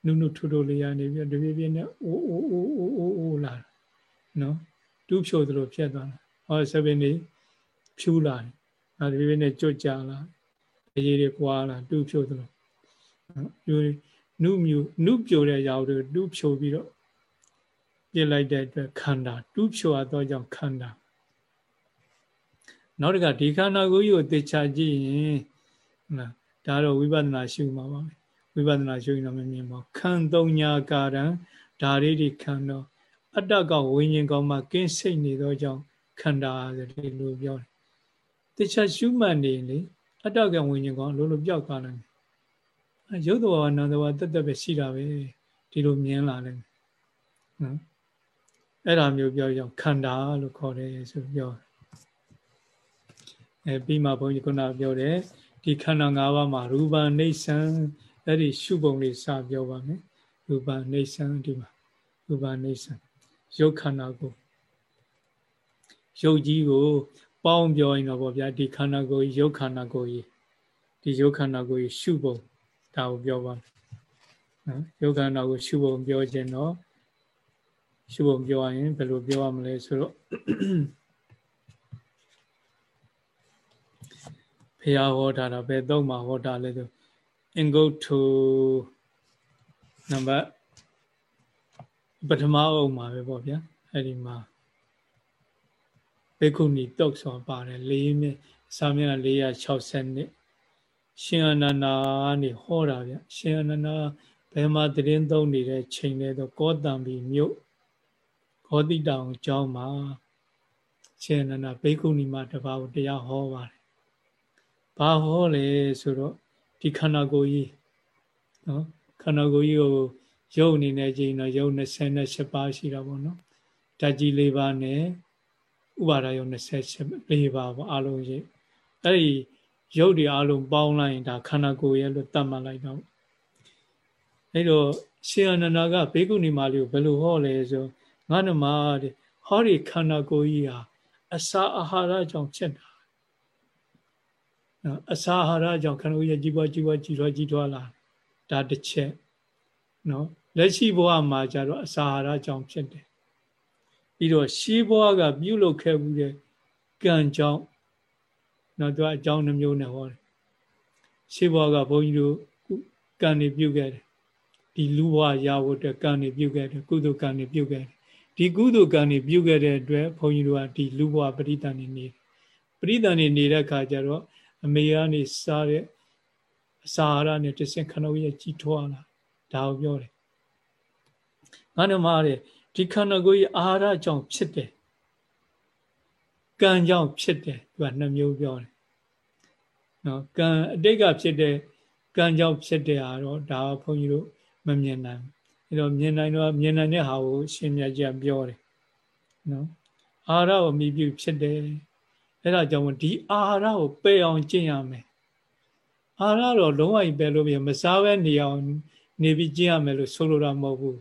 Speaker 1: နုနုထုထုလေးရနေပြီးတပြေးပြေးနဲ့အိုးအိုးအိုးအိုးအိုးအိုးလာနော်တူးဖြိုသလိုဖြစ်သွားတာဟောဆယ်ပင်နေဖြူလာတယ်အဲတပြေးပြေးနဲ့ကြွကြလာအရေးတွေကွာလာတူးဖြိုသလိုနော်နုမြူနုပြိုတဲ့ຢာတွေတူးဖြိုပြီးတော့ ပြစ်လိုက်တဲ့အတွက်ခန္ဓာတူးဖြိုရတော့ကြောင့်ခန္ဓာနောက်တစ်ခါဒီခန္ဓာကိုယ်ကြီးကိုသိချကြည့်ရင်နော်ဒါတော့ဝိပဿနာရှုမှာပါဝိပဿနာရှုရင်တော့မမြင်ပါခံသုံးညာကာရံဒါရီဒီခံတော့အတ္တကဝိညာဉ်ကောင်းမှကင်းစိတ်နေသောကြောင့်ခန္ဓာဆိုဒီလိုပြောတယ်သိချရှုမှတ်နေလေအတ္တကဝိညာဉ်ကောင်းလိုလိုပြောက်သွားတယ်ရုပ်တော်နန္ဒဝတက်တက်ပဲရှိတာပဲဒီလိုမြင်လာတယ်နော် အဲ့ဒါမျိုးပြောကြောင့်ခန္ဓာလို့ခေါ်တယ်ဆိုပြောအဲပြီးမှဘုန်းကြီးခုနပြောတယ်ဒီခန္ဓာ၅ပါးမှာရူပနိစ္စံအဲ့ဒီရှုပုံလေးစပြောပါမယ်ရူပနိစ္စံဒီမှာရူပနိစ္စံရုပ်ခန္ဓာကိုရုပ်ကြီးကိုပေါင်းပြောရင်တော့ဗောဗျာဒီခန္ဓာကိုယ်ရုပ်ခန္ဓာကိုယ်ကြီးဒီရုပ်ခန္ဓာကိုယ်ရှုပုံဒါကိုပြောပါနော်ယုတ်ခန္ဓာကိုရှုဖို့ပြောခြင်းတော့ ရှုဖို့ပြောရင်ဘယ်လိုပြောရမလဲဆိုတော့ဖះဟောတာတော့ဘယ်တော့မှဟောတာလဲဆိုအင်္ဂုတ်ထူနံပါတ်ပထမအုပ်မှာပဲပေါ့ဗျာအဲ့ဒီမှာဘေကုဏီတုတ်ဆိုပါတယ်၄မြစာမျက်နှာ460နှစ်ရှင်အနန္ဒာကနေဟောတာဗျရှင်အနန္ဒာဘယ်မှာတရင်သုံးနေတဲ့ချိန်လဲတော့ကောတံဘီမြို့ ခောတိတောင်ကျောင်းမှာရှင်အနန္ဒာဘိက္ခုနီမတပါးကိုတရားဟောပါတယ်။ဘာဟောလဲဆိုတော့ဒီခန္ဓာကိုယ်ကြီးနော်ခန္ဓာကိုယ်ကြီးကိုရုပ်အနေနဲ့ကြည့်တော့ရုပ်28ပါးရှိတာပေါ့နော်။ဓာတ်ကြီး၄ပါးနဲ့ဥပါဒယုံ24ပါးပေါ့အလုံးကြီးအဲ့ဒီရုပ်တွေအလုံးပေါင်းလိုက်ရင်ဒါခန္ဓာကိုယ်ရဲ့လို့သတ်မှတ်လိုက်တော့အဲ့တော့ရှင်အနန္ဒာကဘေကုဏီမာလေးကိုဘယ်လိုဟောလဲဆို ငါနမတဲ့ဟောဒီခန္ဓာကိုယ်ကြီးဟာအစာအာဟာရကြောင့်ဖြစ်တာနော်အစာအာဟာရကြောင့်ခန္ဓာကိုယ်ရဲ့ကြီးပွားကြီးပွားကြီးထွားကြီးထွားလာဒါတစ်ချက်နော်လက်ရှိဘဝမှာကျတော့အစာအာဟာရကြောင့်ဖြစ်တယ်ပြီးတော့ရှေးဘဝကပြုလုပ်ခဲ့မှုတဲ့ကံကြောင့်နော်သူကအကြောင်းနှမျိုးနဲ့ဟောတယ်ရှေးဘဝကဘုန်းကြီးတို့ကံနေပြုတ်ခဲ့တယ်ဒီလူဘဝရဖို့အတွက်ကံနေပြုတ်ခဲ့တယ်ကုသိုလ်ကံနေပြုတ်ခဲ့တယ် ဒီကုသိုလ်ကံနေပြုတ်ခဲ့တဲ့အတွက်ဘုန်းကြီးတို့ကဒီလူဘဝပရိသန်နေနေပရိသန်နေနေတဲ့အခါကျတော့အမေကနေစားတဲ့အစာအာဟာရနဲ့တဆင့်ခန္ဓာကိုယ်ရဲ့ကြီးထွားလာဒါကိုပြောတယ်ငါတို့မှာတဲ့ဒီခန္ဓာကိုယ်ရဲ့အာဟာရကြောင့်ဖြစ်တယ်ကံကြောင့်ဖြစ်တယ်သူကနှစ်မျိုးပြောတယ်နော်ကံအတိတ်ကဖြစ်တဲ့ကံကြောင့်ဖြစ်တဲ့ဟာတော့ဒါဘုန်းကြီးတို့မမြင်နိုင် အဲတော့မြင်နိုင်တော့မြင်နိုင်တဲ့ဟာကိုရှင်မြတ်ကြီးပြောတယ်နော်အာဟာရကိုမိပြုဖြစ်တယ်အဲ့ဒါကြောင့်ဒီအာဟာရကိုပယ်အောင်ကျင့်ရမယ်အာဟာရတော့လုံးဝပယ်လို့မရမစားဘဲနေအောင်နေပြီးကျင့်ရမယ်လို့ဆိုလိုတာမဟုတ်ဘူး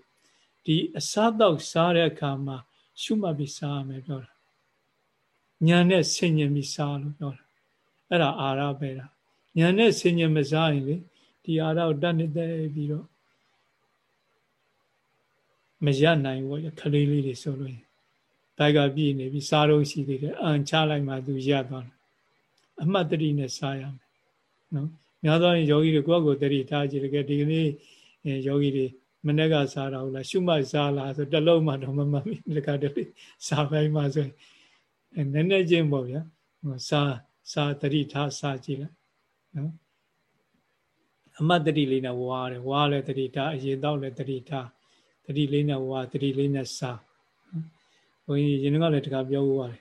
Speaker 1: ဒီအစားတော့စားတဲ့အခါမှာရှုမှတ်ပြီးစားရမယ်ပြောတာညာနဲ့ဆင်ញင်ပြီးစားလို့ပြောတာအဲ့ဒါအာရပဲတာညာနဲ့ဆင်ញင်မစားရင်လေဒီအာရကိုတတ်နေတဲ့ပြီးတော့ မရနိုင်ဘူးခလေးလေးတွေဆိုလို့ဘိုက်ကပြည့်နေပြီးစားတော့ရှိသေးတယ်အန်ချလိုက်မှသူရသွားတယ်အမှတ်တတိနဲ့စားရမယ်နော်များသောရင်ယောဂီတွေကိုယ့်ကိုယ်တတိထားကြည့်တယ်ဒီကနေ့ယောဂီတွေမနေ့ကစားတာဟုတ်လားရှုမှတ်စားလားဆိုတလုံးမှတော့မမှတ်ဘူးဒီကတည်းကစားပိုင်းမှဆိုရင်နည်းနည်းချင်းပေါ့ဗျာစားစားတတိထားစားကြည့်လိုက်နော်အမတ်တတိလေးနဲ့ဝါတယ်ဝါလည်းတတိထားအရင်တော့လည်းတတိထား တတိလေးနဲ့ဝါတတိလေးနဲ့စားဘုန်းကြီးရင်ကလည်းတခါပြောဦးပါတယ်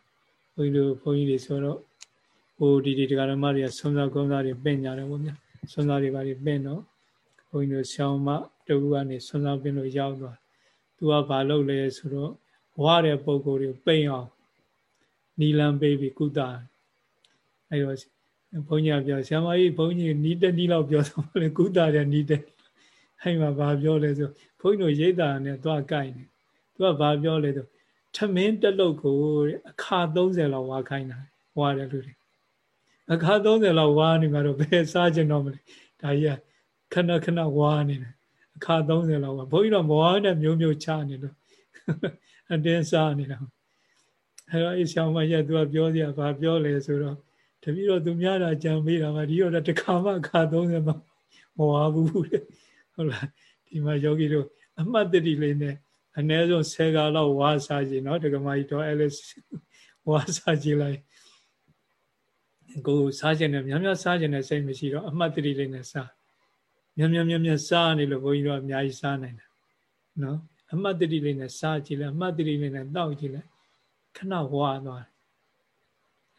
Speaker 1: ဘုန်းကြီးတို့ဘုန်းကြီးတွေဆိုတော့ဟိုဒီဒီတခါဓမ္မတွေကဆွမ်းစားကုန်းစားတွေပင့်ကြတယ်ပေါ့ဗျာဆွမ်းစားတွေပါတွေပင့်တော့ဘုန်းကြီးတို့ဆောင်းမတူကနေဆွမ်းစားပင့်လို့ရောက်သွားသူကဘာလုပ်လဲဆိုတော့ဝါတဲ့ပုံကိုယ်တွေကိုပိန်အောင်နီလံပေးပြီးကုသအဲတော့ဘုန်းကြီးကပြောဆရာမကြီးဘုန်းကြီးနီးတက်နီးလောက်ပြောတော့လေကုသတဲ့နီးတက်အဲ့မှာဘာပြောလဲဆို ဘုန်းကြီးတို့ရိတ်တာနဲ့သွားကြိုက်နေသူကဘာပြောလဲဆိုထမင်းတလုတ်ကိုအခါ30လောက်ဝါခိုင်းတာဝါတယ်လူတွေအခါ30လောက်ဝါနေမှာတော့ဘယ်စားကျင်တော့မလဲဒါကြီးကခဏခဏဝါနေတယ်အခါ30လောက်ဝါဘုန်းကြီးတော့မဝါတဲ့မျိုးမျိုးချနေလို့အတင်းစားနေတာအဲ့တော့အဆောင်မရက်သူကပြောစရာဘာပြောလဲဆိုတော့တပည့်တော်သူများတာကြံမေးတာမှဒီတော့တခါမှအခါ30မှမဝါဘူးတဲ့ဟုတ်လား ဒီမှာယောဂီတို့အမှတ်တတိလေးနဲ့အနည်းဆုံး10ခါလောက်ဝါစားကြည့်နော်ဒကမာကြီးတော့အဲ့လိုဝါစားကြည့်လိုက်ကိုစားခြင်းနဲ့များများစားခြင်းနဲ့စိတ်မရှိတော့အမှတ်တတိလေးနဲ့စားများများများများစားနေလို့ဘုန်းကြီးတို့အများကြီးစားနိုင်တယ်နော်အမှတ်တတိလေးနဲ့စားကြည့်လိုက်အမှတ်တတိလေးနဲ့တောက်ကြည့်လိုက်ခဏဝါသွားတယ်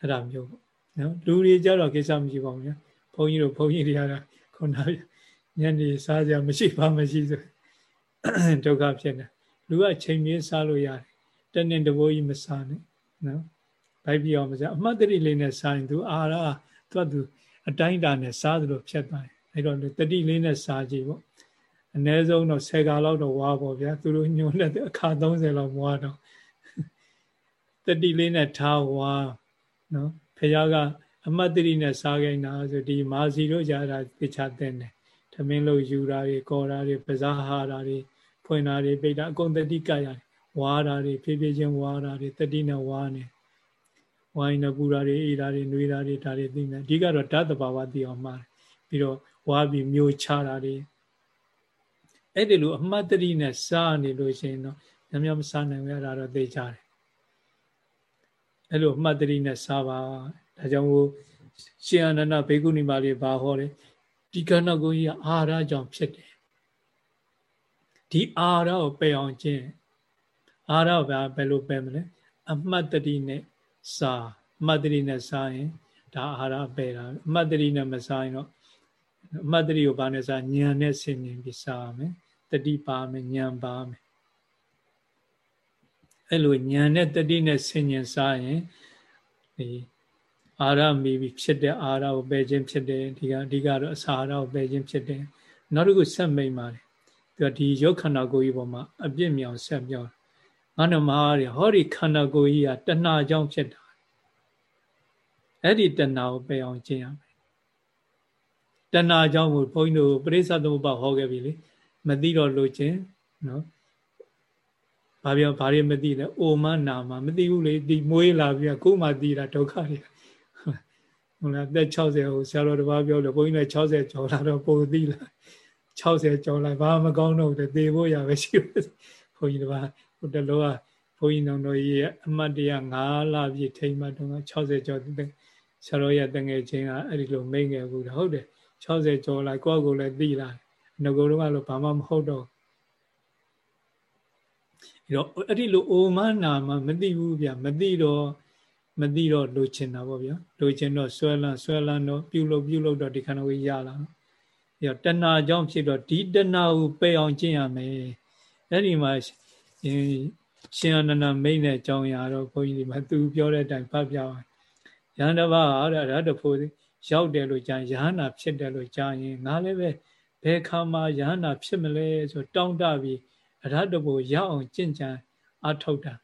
Speaker 1: အဲ့ဒါမျိုးပေါ့နော်လူတွေကြတော့ကိစ္စမရှိပါဘူးညာဘုန်းကြီးတို့ဘုန်းကြီးတွေကတော့ခုန ညနေစားကြမရှိပါမရှိဆိုဒုက္ခဖြစ်နေလူကချိန်မြေးစားလို့ရတယ်တနေ့တဘိုးကြီးမစားနဲ့နော်ဘိုက်ပြောင်းမစားအမှတ်တရလေးနဲ့စားရင်သူအာရသူကသူအတိုင်းတာနဲ့စားသလိုဖြတ်သွားတယ်အဲ့တော့တတိလေးနဲ့စားကြည့်ပေါ့အနည်းဆုံးတော့10ခါလောက်တော့ဝါပေါ့ဗျာသူတို့ညွှန်တဲ့အခါ30လောက်မဝါတော့တတိလေးနဲ့ထားဝါနော်ဖခင်ကအမတ်တရိနဲ့စားခိုင်းတာဆိုဒီမာစီတို့ကြာတာတခြားတဲ့တယ် ထမင်းလို့ယူတာတွေကော်တာတွေပဇာဟာတာတွေဖွင့်တာတွေပိတ်တာအကုန်တတိကရတယ်ဝါတာတွေဖြည်းဖြည်းချင်းဝါတာတွေတတိနဲ့ဝါနေဝိုင်းနေပူတာတွေအေးတာတွေနှွေးတာတွေဒါတွေသိနေအဓိကတော့ဓာတ်တဘာဝသိအောင်မှားတယ်ပြီးတော့ဝါပြီးမျိုးချတာတွေအဲ့ဒီလိုအမှတ်တရိနဲ့စားနေလို့ရှိရင်တော့ညညမစားနိုင်ဘူးအဲ့ဒါတော့သိကြတယ်အဲ့လိုအမှတ်တရိနဲ့စားပါဒါကြောင့်ဟိုရှင်အနန္ဒဘေကုဏီမာလေးဘာဟောတယ် ဒီကဏ္ဍကိုကြီးအာဟာရကြောင့်ဖြစ်တယ်ဒီအာဟာရကိုပယ်အောင်ခြင်းအာဟာရဘာဘယ်လိုပယ်မလဲအမှတ်တတိနဲ့စားအမှတ်တတိနဲ့စားရင်ဒါအာဟာရပယ်တာအမှတ်တတိနဲ့မစားရင်တော့အမှတ်တတိကိုဘာနဲ့စားဉာဏ်နဲ့ဆင်ញင်ပြီးစားရမယ်တတိပါမယ်ဉာဏ်ပါမယ်အဲ့လိုဉာဏ်နဲ့တတိနဲ့ဆင်ញင်စားရင်ဒီ အာရမီပြီးဖြစ်တဲ့အာရကိုပယ်ခြင်းဖြစ်တယ်ဒီကအဓိကတော့အစာအာရကိုပယ်ခြင်းဖြစ်တယ်နောက်တစ်ခုဆက်မိတ်ပါတယ်သူကဒီရုပ်ခန္ဓာကိုယ်ကြီးပေါ်မှာအပြစ်မြောင်ဆက်ပြောငါနမဟာရဟောဒီခန္ဓာကိုယ်ကြီးကတဏှာကြောင့်ဖြစ်တာအဲ့ဒီတဏှာကိုပယ်အောင်ကျင့်ရမယ်တဏှာကြောင့်ဘုန်းကြီးတို့ပရိစ္ဆသမုပ္ပါဟောခဲ့ပြီလေမသိတော့လို့ခြင်းနော်ဘာပြောဘာတွေမသိလဲအိုမနာမမသိဘူးလေဒီမွေးလာပြီးကိုယ်မှသိတာဒုက္ခတွေ ဟုတ်လားသက်60ဟိုဆရာတော်တပါးပြောလို့ဘုန်းကြီးလည်း60ကျော်လာတော့ပုံသိလာ60ကျော်လာဘာမကောင်းတော့ဘူးသေဖို့ရပဲရှိတယ်ဘုန်းကြီးတပါးဟိုတလောကဘုန်းကြီးနောင်တော်ကြီးရဲ့အမတ်တရား9လပြည့်ထိမ့်မှတော့60ကျော်တဲ့ဆရာတော်ရဲ့တငယ်ချင်းကအဲ့ဒီလိုမိတ်ငယ်ဘူးဟုတ်တယ်60ကျော်လာကိုယ့်ကိုယ်လည်းသိလာငကိုတော့ကတော့ဘာမှမဟုတ်တော့အဲ့တော့အဲ့ဒီလိုအိုမနာမမသိဘူးဗျမသိတော့ မသိတော့လိုချင်တာပေါ့ဗျာလိုချင်တော့ဆွဲလန်းဆွဲလန်းတော့ပြုလုပ်ပြုလုပ်တော့ဒီခန္ဓာကိုရလာတော့အဲ့တော့တဏှာကြောင့်ဖြစ်တော့ဒီတဏှာကိုပယ်အောင်ကျင့်ရမယ်အဲ့ဒီမှာရှင်အနန္ဒမိတ်နဲ့ကြောင်းရတော့ဘုန်းကြီးဒီမှာသူပြောတဲ့အတိုင်းဖတ်ပြအောင်ရဟန္တာဘာအဲ့ဒါရတဖို့ရောက်တယ်လို့ကြာရဟန္တာဖြစ်တယ်လို့ကြာရင်ငါလည်းပဲဘယ်ခါမှရဟန္တာဖြစ်မလဲဆိုတောင်းတပြီးအရဟတဖို့ရအောင်ကျင့်ကြံအထောက်တာ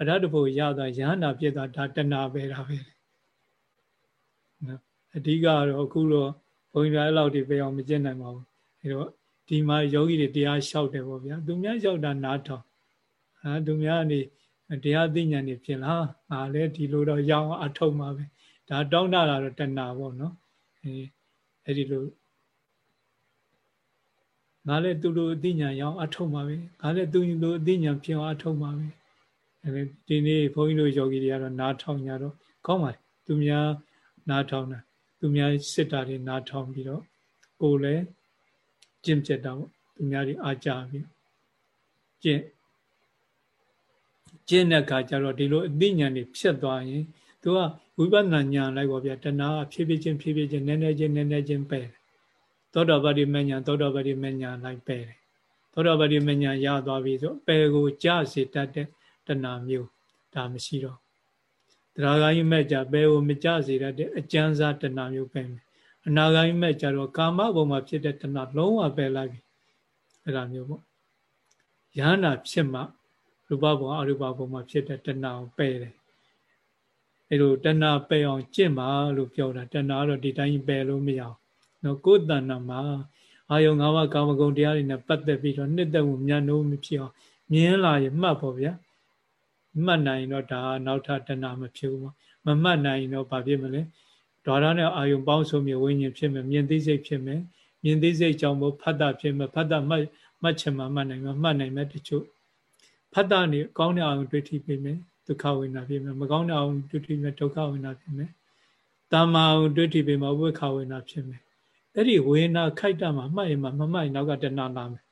Speaker 1: အရဟတဖို့ရသွားရဟန္တာဖြစ်သွားဒါတဏပဲတာပဲနော်အဓိကတော့အခုတော့ဘုန်းကြီးတွေအဲ့လောက်ဒီပဲအောင်မကျင့်နိုင်ပါဘူးအဲတော့ဒီမှာယောဂီတွေတရားလျှောက်တယ်ပေါ့ဗျာသူများလျှောက်တာနားထောင်ဟာသူများကနေတရားသိဉာဏ်နေဖြစ်လားငါလည်းဒီလိုတော့ရအောင်အထောက်မှာပဲဒါတောင်းတတာတော့တဏပေါ့နော်အဲအဲ့ဒီလိုငါလည်းသူလိုအသိဉာဏ်ရအောင်အထောက်မှာပဲငါလည်းသူလိုအသိဉာဏ်ဖြစ်အောင်အထောက်မှာပဲအဲ ဒီနေ့ဘုန်းကြီးတို့ယောဂီတွေကတော့နားထောင်ကြတော့ကောင်းပါတယ်သူများနားထောင်တာသူများစစ်တာတွေနားထောင်ပြီးတော့ကိုယ်လည်းကျင့်ပြတ်တာပေါ့သူများတွေအားကြပြီးကျင့်ကျင့်တဲ့အခါကျတော့ဒီလိုအသိဉာဏ်တွေဖြစ်သွားရင်သူကဝိပဿနာဉာဏ်လိုက်ပါဗျာတဏှာဖြည်းဖြည်းချင်းဖြည်းဖြည်းချင်းနည်းနည်းချင်းနည်းနည်းချင်းပဲသောတာပတိမဉဏ်သောတာပတိမဉဏ်လိုက်ပဲတယ်သောတာပတိမဉဏ်ရသွားပြီဆိုပယ်ကိုကြစေတတ်တဲ့ တဏှာမျိုးဒါမရှိတော့တရားဂိုင်းမဲ့ကြပယ်ကိုမကြစေတတ်တဲ့အကျဉ်းစားတဏှာမျိုးပဲမယ်အနာဂိုင်းမဲ့ကြတော့ကာမဘုံမှာဖြစ်တဲ့တဏှာလုံးဝပယ်လိုက်ပြီအဲ့ဒါမျိုးပေါ့ယဟနာဖြစ်မှရူပဘုံအရူပဘုံမှာဖြစ်တဲ့တဏှာကိုပယ်တယ်အဲ့လိုတဏှာပယ်အောင်ကျင့်ပါလို့ပြောတာတဏှာတော့ဒီတိုင်းပယ်လို့မရအောင်နော်ကိုယ်တဏ္ဍာမှာအာယုံ၅ပါးကာမဂုဏ်တရားတွေနဲ့ပတ်သက်ပြီးတော့နှစ်သက်မှုမြတ်နိုးမဖြစ်အောင်မြင်လာရင်မှတ်ဖို့ဗျာ မှတ်နိုင်တော့ဒါနောက်ထပ်တဏှာမဖြစ်ဘူးမမှတ်နိုင်တော့ဘာဖြစ်မလဲဓာရနဲ့အာယုံပေါင်းစုံမြဝိညာဉ်ဖြစ်မယ်မြင်သိစိတ်ဖြစ်မယ်မြင်သိစိတ်ကြောင့်မို့ဖတ်တာဖြစ်မယ်ဖတ်တာမှတ်မှတ်ချင်မှမှတ်နိုင်မှာမှတ်နိုင်မယ်တချို့ဖတ်တာနေကောင်းတဲ့အာယုံတွေ့ထိဖြစ်မယ်ဒုက္ခဝိညာဉ်ဖြစ်မယ်မကောင်းတဲ့အာယုံတွေ့ထိမယ်ဒုက္ခဝိညာဉ်ဖြစ်မယ်တာမာအာယုံတွေ့ထိဖြစ်မယ်ဝိခဝိညာဉ်ဖြစ်မယ်အဲ့ဒီဝေနာခိုက်တာမှာမှတ်ရင်မှမမှတ်ရင်နောက်ကတဏှာလာမယ်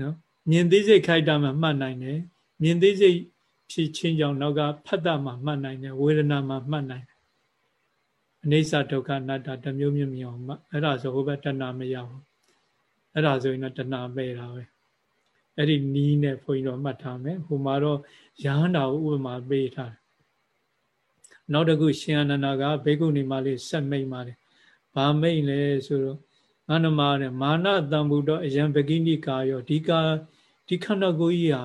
Speaker 1: နော်မြင်သိစိတ်ခိုက်တာမှာမှတ်နိုင်တယ် မြင်သိစိတ်ဖြစ်ချင်းကြောင့်နောက်ကဖတ်တာမှာမှတ်နိုင်တယ်ဝေဒနာမှာမှတ်နိုင်တယ်အိဋ္ဌဒုက္ခအနတ္တတမျိုးမျိုးမြင်အောင်မှအဲ့ဒါဆိုဟိုဘက်တဏှာမရဘူးအဲ့ဒါဆိုရင်တော့တဏှာပဲတာပဲအဲ့ဒီနီးနဲ့ဘုန်းကြီးတို့မှတ်ထားမယ်ဟိုမှာတော့ရဟန္တာကိုဥပမာပေးထားတယ်နောက်တစ်ခုရှင်အနန္ဒာကဘေကုဏီမလေးဆက်မိတ်ပါတယ်ဘာမိတ်လဲဆိုတော့ငန္ဓမာနဲ့မာနတံမှုတော့အယံပကိနိကာယောဒီကာဒီခန္ဓာကိုယ်ကြီးဟာ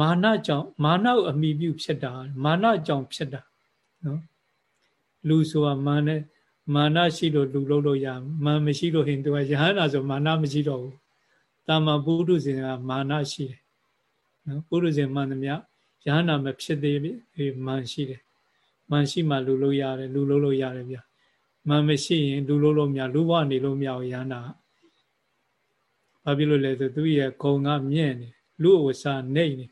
Speaker 1: မာနကြောင့်မာနကိုအမိပြုဖြစ်တာမာနကြောင့်ဖြစ်တာနော်လူဆိုတာမာနဲ့မာနရှိလို့လူလုံးလို့ရမာမရှိလို့ဟင်သူကယဟန္တာဆိုမာနမရှိတော့ဘူးတာမပုရုဇဉ်ကမာနရှိတယ်နော်ပုရုဇဉ်မှန်သမျှယဟန္တာမဖြစ်သေးဘူးမာန်ရှိတယ်မာန်ရှိမှလူလို့ရတယ်လူလုံးလို့ရတယ်ဗျာမာန်မရှိရင်လူလုံးလို့မရလူဘဝနေလို့မရဘူးယဟန္တာဘာဖြစ်လို့လဲဆိုသူရဲ့ဂုံကမြင့်နေလူအဝစာနေနေ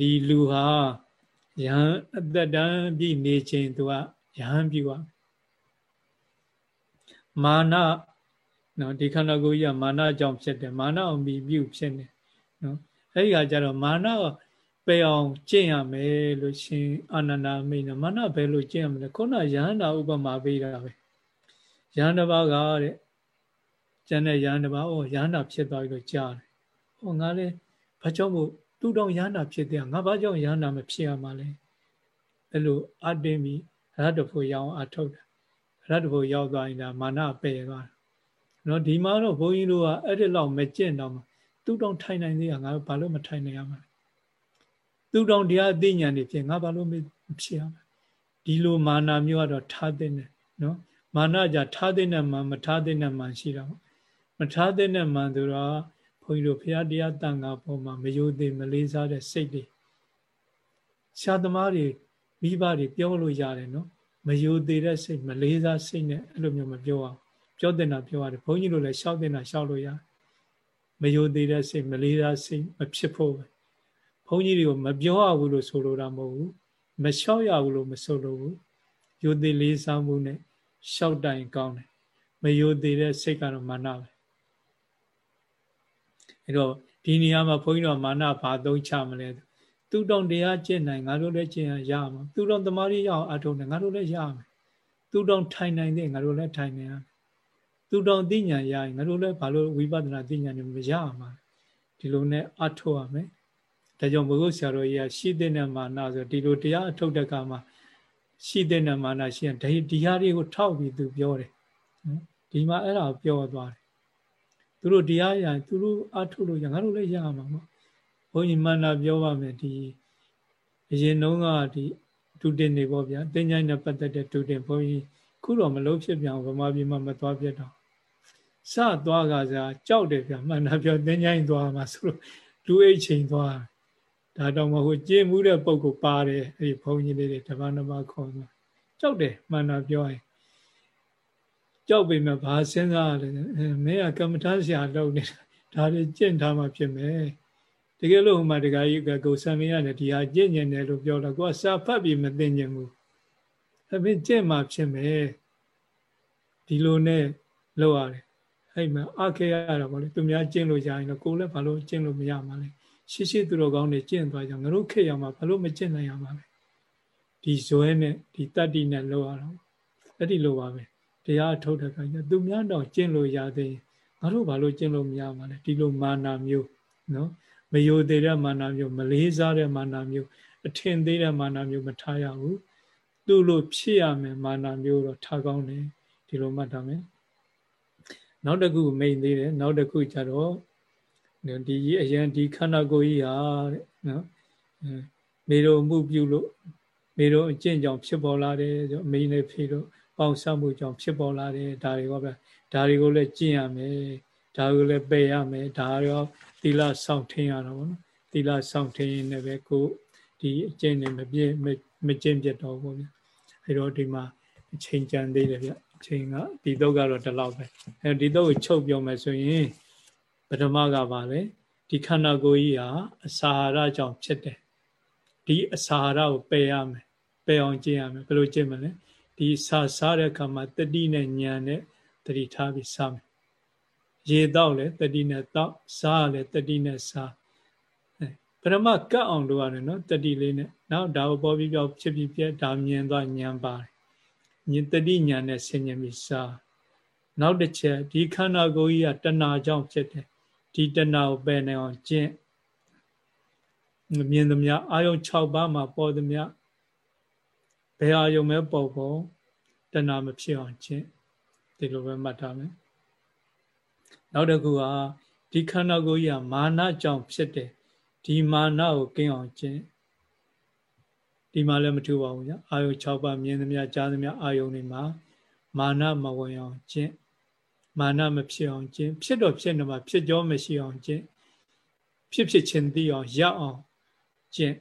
Speaker 1: ဒီလူဟာယဟန်အသက်တမ်းပြည့်နေခြင်းသူကယဟန်ပြုရမာနနော်ဒီခန္ဓာကိုယ်ကြီးကမာနကြောင့်ဖြစ်တယ်မာနအောင်ပြီးပြုဖြစ်နေနော်အဲ့ဒီကကြတော့မာနပယ်အောင်ကျင့်ရမယ်လို့ရှင်အာနန္ဒာမိန်မာနဘယ်လိုကျင့်ရမလဲခုနယဟန္တာဥပမာပေးတာပဲယဟန်တစ်ပါးကတဲ့ကျန်တဲ့ယဟန်တစ်ပါးဩယဟန္တာဖြစ်သွားပြီလို့ကြားတယ်ဟောငါလည်းဘာကြောင့်မို့ သူတောင်ရဟနာဖြစ်တဲ့ငါဘာကြောင့်ရဟနာမဖြစ်ရမှာလဲအဲ့လိုအတင်းပြီးရတ္တဖို့ရောင်းအထုတ်တာရတ္တဖို့ရောက်သွားရင်ဒါမာနပယ်သွားတာနော်ဒီမှာတော့ဘုန်းကြီးတို့ကအဲ့ဒီလောက်မကျင့်တော့မှသူတောင်ထိုင်နိုင်သေးရငါဘာလို့မထိုင်နိုင်ရမှာလဲသူတောင်တရားအသိဉာဏ်တွေဖြစ်ငါဘာလို့မဖြစ်ရမှာဒီလိုမာနမျိုးကတော့ထားတဲ့နဲ့နော်မာနကြထားတဲ့နဲ့မှမထားတဲ့နဲ့မှရှိတာပေါ့မထားတဲ့နဲ့မှဆိုတော့ ဘုန်းကြီးတို့ဘုရားတရားတန်ခါပေါ်မှာမယိုသေးမလေးစားတဲ့စိတ်တွေရှားသမားတွေမိဘတွေပြောလို့ရတယ်နော်မယိုသေးတဲ့စိတ်မလေးစားစိတ်နဲ့အဲ့လိုမျိုးမပြောအောင်ပြောတင်တာပြောရတယ်ဘုန်းကြီးတို့လည်းရှောက်တင်တာရှောက်လို့ရမယိုသေးတဲ့စိတ်မလေးစားစိတ်မဖြစ်ဖို့ပဲဘုန်းကြီးတွေကိုမပြောရဘူးလို့ဆိုလိုတာမဟုတ်ဘူးမလျှောက်ရဘူးလို့မဆိုလိုဘူးယိုသေးလေးစားမှုနဲ့ရှောက်တိုင်ကောင်းတယ်မယိုသေးတဲ့စိတ်ကတော့မာနပဲ အဲ့တော့ဒီနေရာမှာဘုန်းကြီးတို့မာနဘာသုံးချမလဲသူတောင်တရားကျင့်နိုင်ငါတို့လည်းကျင့်ရမှာသူတောင်တမာရီရအောင်အထုံးတယ်ငါတို့လည်းရမယ်သူတောင်ထိုင်နိုင်တဲ့ငါတို့လည်းထိုင်နိုင်ရမယ်သူတောင်သိဉာဏ်ရရင်ငါတို့လည်းဘာလို့ဝိပဿနာသိဉာဏ်တွေမရမှာဒီလိုနဲ့အထုရမယ်ဒါကြောင့်ဘုဂုဆရာတော်ကြီးကရှိတဲ့မာနဆိုဒီလိုတရားအထုတ်တဲ့ကမှာရှိတဲ့မာနရှိရင်ဒီဟာတွေကိုထောက်ပြီးသူပြောတယ်ဒီမှာအဲ့ဒါကိုပြောသွားတယ် သူတို့တရားရသူတို့အထုလို့ရငါတို့လည်းရမှာပေါ့ဘုန်းကြီးမန္တာပြောပါမယ်ဒီအရင်တုန်းကဒီဒုတင်နေပေါ့ဗျာတင်ញိုင်းနဲ့ပတ်သက်တဲ့ဒုတင်ဘုန်းကြီးခုတော့မလုံးဖြစ်ပြန်ဗမာပြည်မှာမသွားပြတော့စသွားကစားကြောက်တယ်ဗျာမန္တာပြောတင်ញိုင်းသွားမှာဆိုလို့လူအိတ်ချိန်သွားဒါတော့မဟုတ်ကြည်မှုတဲ့ပုံကိုပါတယ်အဲ့ဒီဘုန်းကြီးလေးတွေတပတ်နှစ်ပတ်ခေါ်သွားကြောက်တယ်မန္တာပြောရင် ကြောက်ပေမဲ့ဘာစဉ်းစားရလဲမင်းကကမ္မထာဆရာလုပ်နေတာဒါတွေကျင့်ထားမှဖြစ်မယ်တကယ်လို့ဟိုမှာတခါကြီးကကိုဆံမင်းရတယ်ဒီဟာကျင့်ညင်တယ်လို့ပြောတော့ကိုကစာဖတ်ပြီးမသိညင်ဘူးအပြင်ကျင့်မှဖြစ်မယ်ဒီလိုနဲ့လုပ်ရတယ်အဲ့မှာအခေရတာပေါ့လေသူများကျင့်လို့ရရင်တော့ကိုလည်းဘာလို့ကျင့်လို့မရမှာလဲရှိရှိသူတော်ကောင်းတွေကျင့်သွားကြငါတို့ခေရမှာဘာလို့မကျင့်နိုင်ရမှာလဲဒီဇွဲနဲ့ဒီတတ္တိနဲ့လုပ်ရတော့အဲ့ဒီလိုပါပဲ တရားထုတ်တဲ့ခါကျသူများတော့ကျင့်လို့ရသေးငါတို့ဘာလို့ကျင့်လို့မရမှာလဲဒီလိုမာနာမျိုးနော်မယိုသေးတဲ့မာနာမျိုးမလေးစားတဲ့မာနာမျိုးအထင်သေးတဲ့မာနာမျိုးမထားရဘူးသူ့လိုဖြစ်ရမယ်မာနာမျိုးတော့ထားကောင်းတယ်ဒီလိုမှတ်ထားမယ်နောက်တစ်ခုမိန်သေးတယ်နောက်တစ်ခုကျတော့ဒီအရင်ဒီခန္ဓာကိုယ်ကြီးဟာတဲ့နော်မေတော်မှုပြုလို့မေတော်အကျင့်ကြောင့်ဖြစ်ပေါ်လာတယ်ဆိုအမိန်နဲ့ဖေတို့ ပေါင်းစပ်မှုကြောင့်ဖြစ်ပေါ်လာတယ်ဒါတွေကပဲဒါတွေကိုလည်းကျင့်ရမယ်ဒါကိုလည်းပယ်ရမယ်ဒါရောသီလစောင့်ထင်းရတာပေါ့နော်သီလစောင့်ထင်းနေပဲကိုဒီအကျင့်နဲ့မပြည့်မကျင့်ပြတ်တော့ဘူးဗျအဲတော့ဒီမှာအချိန်ကြံသေးတယ်ဗျအချိန်ကဒီတော့ကတော့ဒီလောက်ပဲအဲဒီတော့ကိုချုပ်ပြောမယ်ဆိုရင်ပထမကပါလေဒီခန္ဓာကိုယ်ကြီးဟာအစာဟာရကြောင့်ဖြစ်တယ်ဒီအစာဟာရကိုပယ်ရမယ်ပယ်အောင်ကျင့်ရမယ်ဘယ်လိုကျင့်မလဲ ဒီစာစားတဲ့အခါမှာတတိနဲ့ဉာဏ်နဲ့တတိထားပြီးစားမယ်ရေတော့လဲတတိနဲ့တော့စားလဲတတိနဲ့စားပထမကတ်အောင်လုပ်ရတယ်နော်တတိလေးနဲ့နောက်ဒါကိုပေါ်ပြီးပြောက်ဖြစ်ပြီးပြဒါမြင်သွားဉာဏ်ပါတယ်ဉာဏ်တတိဉာဏ်နဲ့ဆင်ញင်ပြီးစားနောက်တစ်ချက်ဒီခန္ဓာကိုယ်ကြီးကတဏှာကြောင့်ဖြစ်တယ်ဒီတဏှာကိုပယ်နိုင်အောင်ကျင့်မြင်သမျှအာယုံ6ပါးမှာပေါ်သမျှ ဘယ်အာယုံပဲပေါ်ပေါ်တဏှာမဖြစ်အောင်ကျင့်ဒီလိုပဲမှတ်ထားမယ်နောက်တစ်ခုကဒီခန္ဓာကိုယ်ကြီးကမာနကြောင့်ဖြစ်တယ်ဒီမာနကိုကင်းအောင်ကျင့်ဒီမှာလည်းမထူပါဘူးညအာယု6ပါးမြင်သမျှကြားသမျှအာယုံတွေမှာမာနမဝင်အောင်ကျင့်မာနမဖြစ်အောင်ကျင့်ဖြစ်တော့ဖြစ်နေမှာဖြစ်ကြောမရှိအောင်ကျင့်ဖြစ်ဖြစ်ချင်းသိအောင်ရအောင်ကျင့်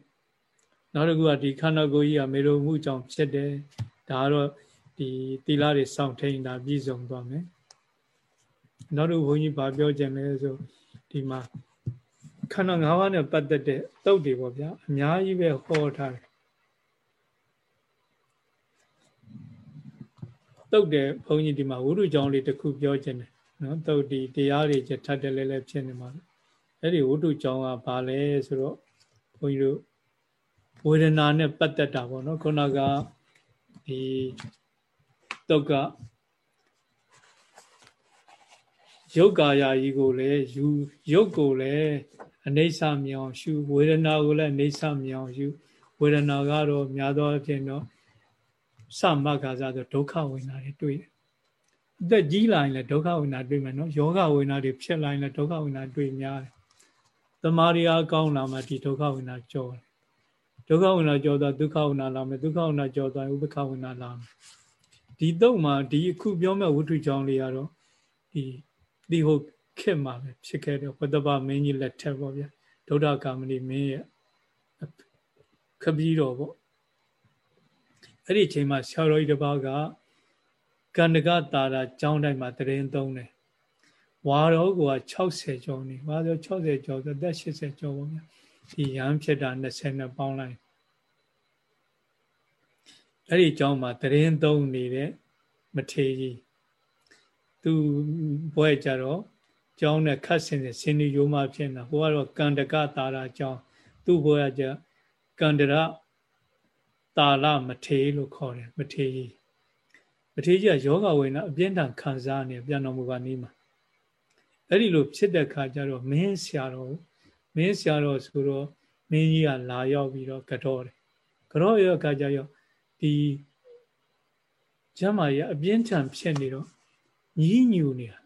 Speaker 1: နောက်တစ်ခုကဒီခန္ဓာကိုယ်ကြီးကမေလိုမှုကြောင့်ဖြစ်တယ်ဒါကတော့ဒီသီလတွေစောင့်ထိန်တာပြည့်စုံသွားမယ်နောက်တစ်ခုဘုန်းကြီးဗာပြောခြင်းလဲဆိုဒီမှာခန္ဓာ၅ပါးနဲ့ပတ်သက်တဲ့တုတ်တွေပေါ့ဗျာအများကြီးပဲဟောထားတယ်တုတ်တယ်ဘုန်းကြီးဒီမှာဝိရုကြောင့်လေးတစ်ခုပြောခြင်းတယ်နော်တုတ်ဒီတရားတွေချက်ထပ်တယ်လဲလဲဖြစ်နေမှာအဲ့ဒီဝိတုကြောင့်ကဘာလဲဆိုတော့ဘုန်းကြီးတို့ ဝေဒနာနဲ့ပတ်သက်တာပေါ့နော်ခုနကဒီတုတ်ကရုပ်ကာယကြီးကိုလည်းယူရုပ်ကိုလည်းအနေဆမြောင်ရှုဝေဒနာကိုလည်းအနေဆမြောင်ရှုဝေဒနာကတော့များသောအားဖြင့်တော့သမဂ္ဂါဆိုဒုက္ခဝေဒနာတွေတွေ့တယ်။အသက်ကြီးလာရင်လည်းဒုက္ခဝေဒနာတွေ့မယ်နော်။ယောဂဝေဒနာတွေဖြစ်လာရင်လည်းဒုက္ခဝေဒနာတွေ့များတယ်။တမာရီအားကောင်းလာမှဒီဒုက္ခဝေဒနာကြောတယ်။ ဒုက္ခဝေဒနာကြောတော့ဒုက္ခဝေဒနာလာမယ်ဒုက္ခဝေဒနာကြောတော့ဥပ္ပခဝေဒနာလာမယ်။ဒီတော့မှဒီအခုပြောမဲ့ဝတ္ထုကြောင့်လေးကတော့ဒီဒီဟုတ်ခက်မှာပဲဖြစ်ခဲ့တယ်ဝတ္တပမင်းကြီးလက်ထက်ပေါ့ဗျာဒုဒ္ဓကာမဏိမင်းရဲ့ခပြီးတော်ပေါ့အဲ့ဒီအချိန်မှာဆရာတော်ကြီးတစ်ပါးကကန္တကတာရာကျောင်းတိုင်းမှာတရင်သုံးတယ်ဝါတော်က60ကျော်နေဝါဆို60ကျော်ဆိုသက်80ကျော်ပေါ့ဗျာ ဒီရန်ဖြစ်တာ20နဲ့ပေါင်းလိုက်အဲ့ဒီကျောင်းမှာတရင်သုံးနေတဲ့မထေကြီးသူဘွဲကြတော့ကျောင်းနဲ့ခတ်ဆင်ဆင်းနေရိုးမှဖြစ်နေတာဟိုကတော့ကန္တကတာရာကျောင်းသူ့ဘွဲကကြကန္တရတာလမထေလို့ခေါ်တယ်မထေကြီးမထေကြီးကယောဂဝိနာအပြင်းထန်ခံစားနေပြန်တော်မူပါနေမှာအဲ့ဒီလိုဖြစ်တဲ့ခါကျတော့မင်းဆရာတော် မင်းဆရာတော်ဆိုတော့မင်းကြီးကလာရောက်ပြီးတော့ကြောတယ်ကြောရဲ့အခါကျတော့ဒီကျမ်းမာရအပြင်းထန်ဖြစ်နေတော့ညီးညူနေတာ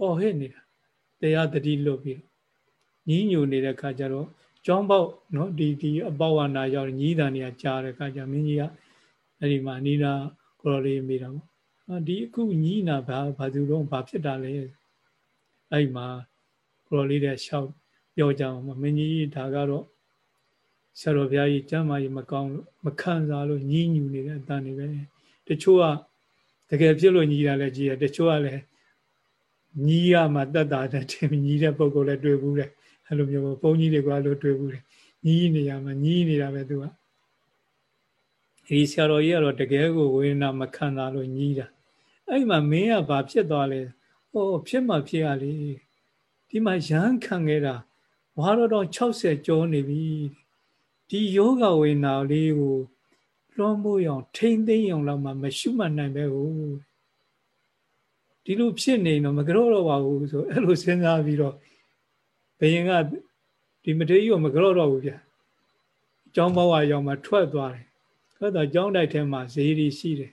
Speaker 1: အော်ဟဲ့နေတာတရားတတိလွတ်ပြီးညီးညူနေတဲ့ခါကျတော့ကျောင်းပေါက်နော်ဒီဒီအပေါဝနာရောက်ညီးတန်နေကြားတဲ့ခါကျမင်းကြီးကအဲ့ဒီမှာနီးနာကိုတော်လေးမိတာပေါ့အာဒီအခုညီးနာဘာဘာသူတော့ဘာဖြစ်တာလဲအဲ့မှာကိုတော်လေးတဲ့ရှောက် ပြောကြအောင်မင်းကြီးဒါကတော့ဆရာတော်ဘုရားကြီးကျမ်းမာကြီးမကောင်းလို့မခံစားလို့ညီးညူနေတဲ့အတန်တွေပဲတချို့ကတကယ်ဖြစ်လို့ညီးတာလည်းကြည်ရတချို့ကလည်းညီးရမှတတ်တာတဲ့ညီးတဲ့ပုံကိုလည်းတွေ့ဘူးတဲ့အဲ့လိုမျိုးဘုန်းကြီးတွေကလို့တွေ့ဘူးတယ်ညီးနေရမှာညီးနေတာပဲသူကဒီဆရာတော်ကြီးကတော့တကယ်ကိုဝေဒနာမခံတာလို့ညီးတာအဲ့မှာမင်းကဘာဖြစ်သွားလဲဟောဖြစ်မှဖြစ်ရလေဒီမှာရမ်းခံခဲ့တာ ဝါတော့တော့60ကျော်နေပြီဒီယောဂဝေဒနာလေးကိုလွှမ်းမိုးအောင်ထိမ့်သိမ့်အောင်လောက်မှမရှုမှတ်နိုင်ပဲကိုဒီလိုဖြစ်နေတော့မကြောတော့ပါဘူးဆိုအဲ့လိုစဉ်းစားပြီးတော့ဘယင်ကဒီမထေရကြီးကိုမကြောတော့ဘူးဗျာကျောင်းဘဝရောက်မှထွက်သွားတယ်ထွက်တော့ကျောင်းတိုက်ထဲမှာဈေးရီရှိတယ်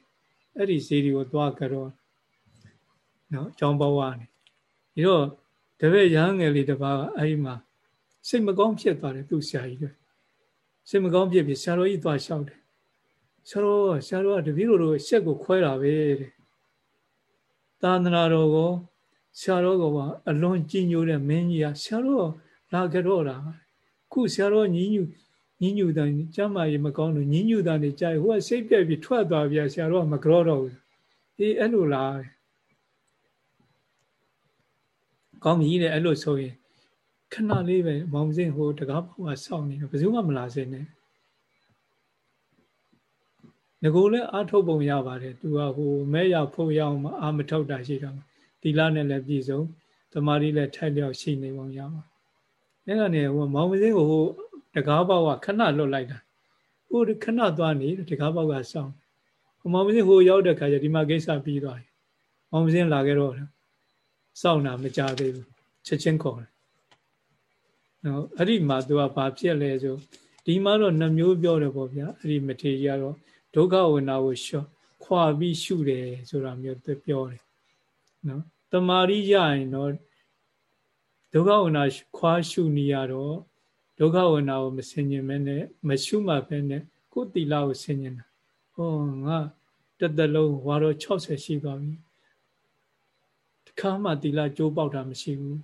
Speaker 1: အဲ့ဒီဈေးရီကိုသွားကြောနော်အကြောင်းဘဝနေဒီတော့တပည့်ရဟန်းငယ်လေးတစ်ပါးကအဲ့ဒီမှာ စိတ်မကောင်းဖြစ်သွားတယ်သူ့ဆရာကြီးတွေစိတ်မကောင်းဖြစ်ပြီးဆရာတော်ကြီးသွားလျှောက်တယ်ဆရာတော်ဆရာတော်ကတပည့်တော်တို့ရှက်ကိုခွဲတာပဲတဲ့သာသနာတော်ကိုဆရာတော်ကအလွန်ကြည်ညိုတဲ့မင်းကြီးကဆရာတော်လာကြတော့တာခုဆရာတော်ညီညူညညူတန်ကျမ်းမာရေးမကောင်းလို့ညညူတန်နေကြိုက်ဟိုကစိတ်ပြက်ပြီးထွက်သွားပြီဆရာတော်ကမကြောတော့ဘူးအေးအဲ့လိုလားကောင်းပြီတဲ့အဲ့လိုဆိုရင် ခဏလေးပဲမောင်စင်းဟိုတကားပေါ်ကစောင့်နေတော့ဘယ်သူမှမလာစေနဲ့ငကိုလည်းအာထုတ်ပုံရပါတယ်သူကဟိုမဲရဖို့ရအောင်အာမထုတ်တာရှိတော့သီလနဲ့လည်းပြည့်စုံတမာရီလည်းထိုက်လျောက်ရှိနေပုံရပါအဲ့ကနေဟိုမောင်မစင်းကိုဟိုတကားပေါက်ကခဏလွတ်လိုက်တာဟိုခဏသွားနေတကားပေါက်ကစောင့်ဟိုမောင်မစင်းဟိုရောက်တဲ့ခါကျဒီမှာကိစ္စပြီးသွားတယ်မောင်မစင်းလာခဲ့တော့စောင့်တာမကြသေးဘူးချက်ချင်းခေါ်တယ် နော်အဲ့ဒီမှာသူကဘာဖြစ်လဲဆိုဒီမှာတော့နှမျိုးပြောတယ်ပေါ့ဗျာအဲ့ဒီမထေရကတော့ဒုက္ခဝေနာကိုရှော့ခွာပြီးရှုတယ်ဆိုတာမျိုးသူပြောတယ်နော်တမာရီရရင်တော့ဒုက္ခဝေနာခွာရှုနေရတော့ဒုက္ခဝေနာကိုမဆင်ញင်မဲနဲ့မရှုမှပဲနဲ့ကိုယ်တိလာကိုဆင်ញင်တာဟောငါတသက်လုံးဝါတော့60ရှိသွားပြီတခါမှတိလာကြိုးပေါက်တာမရှိဘူး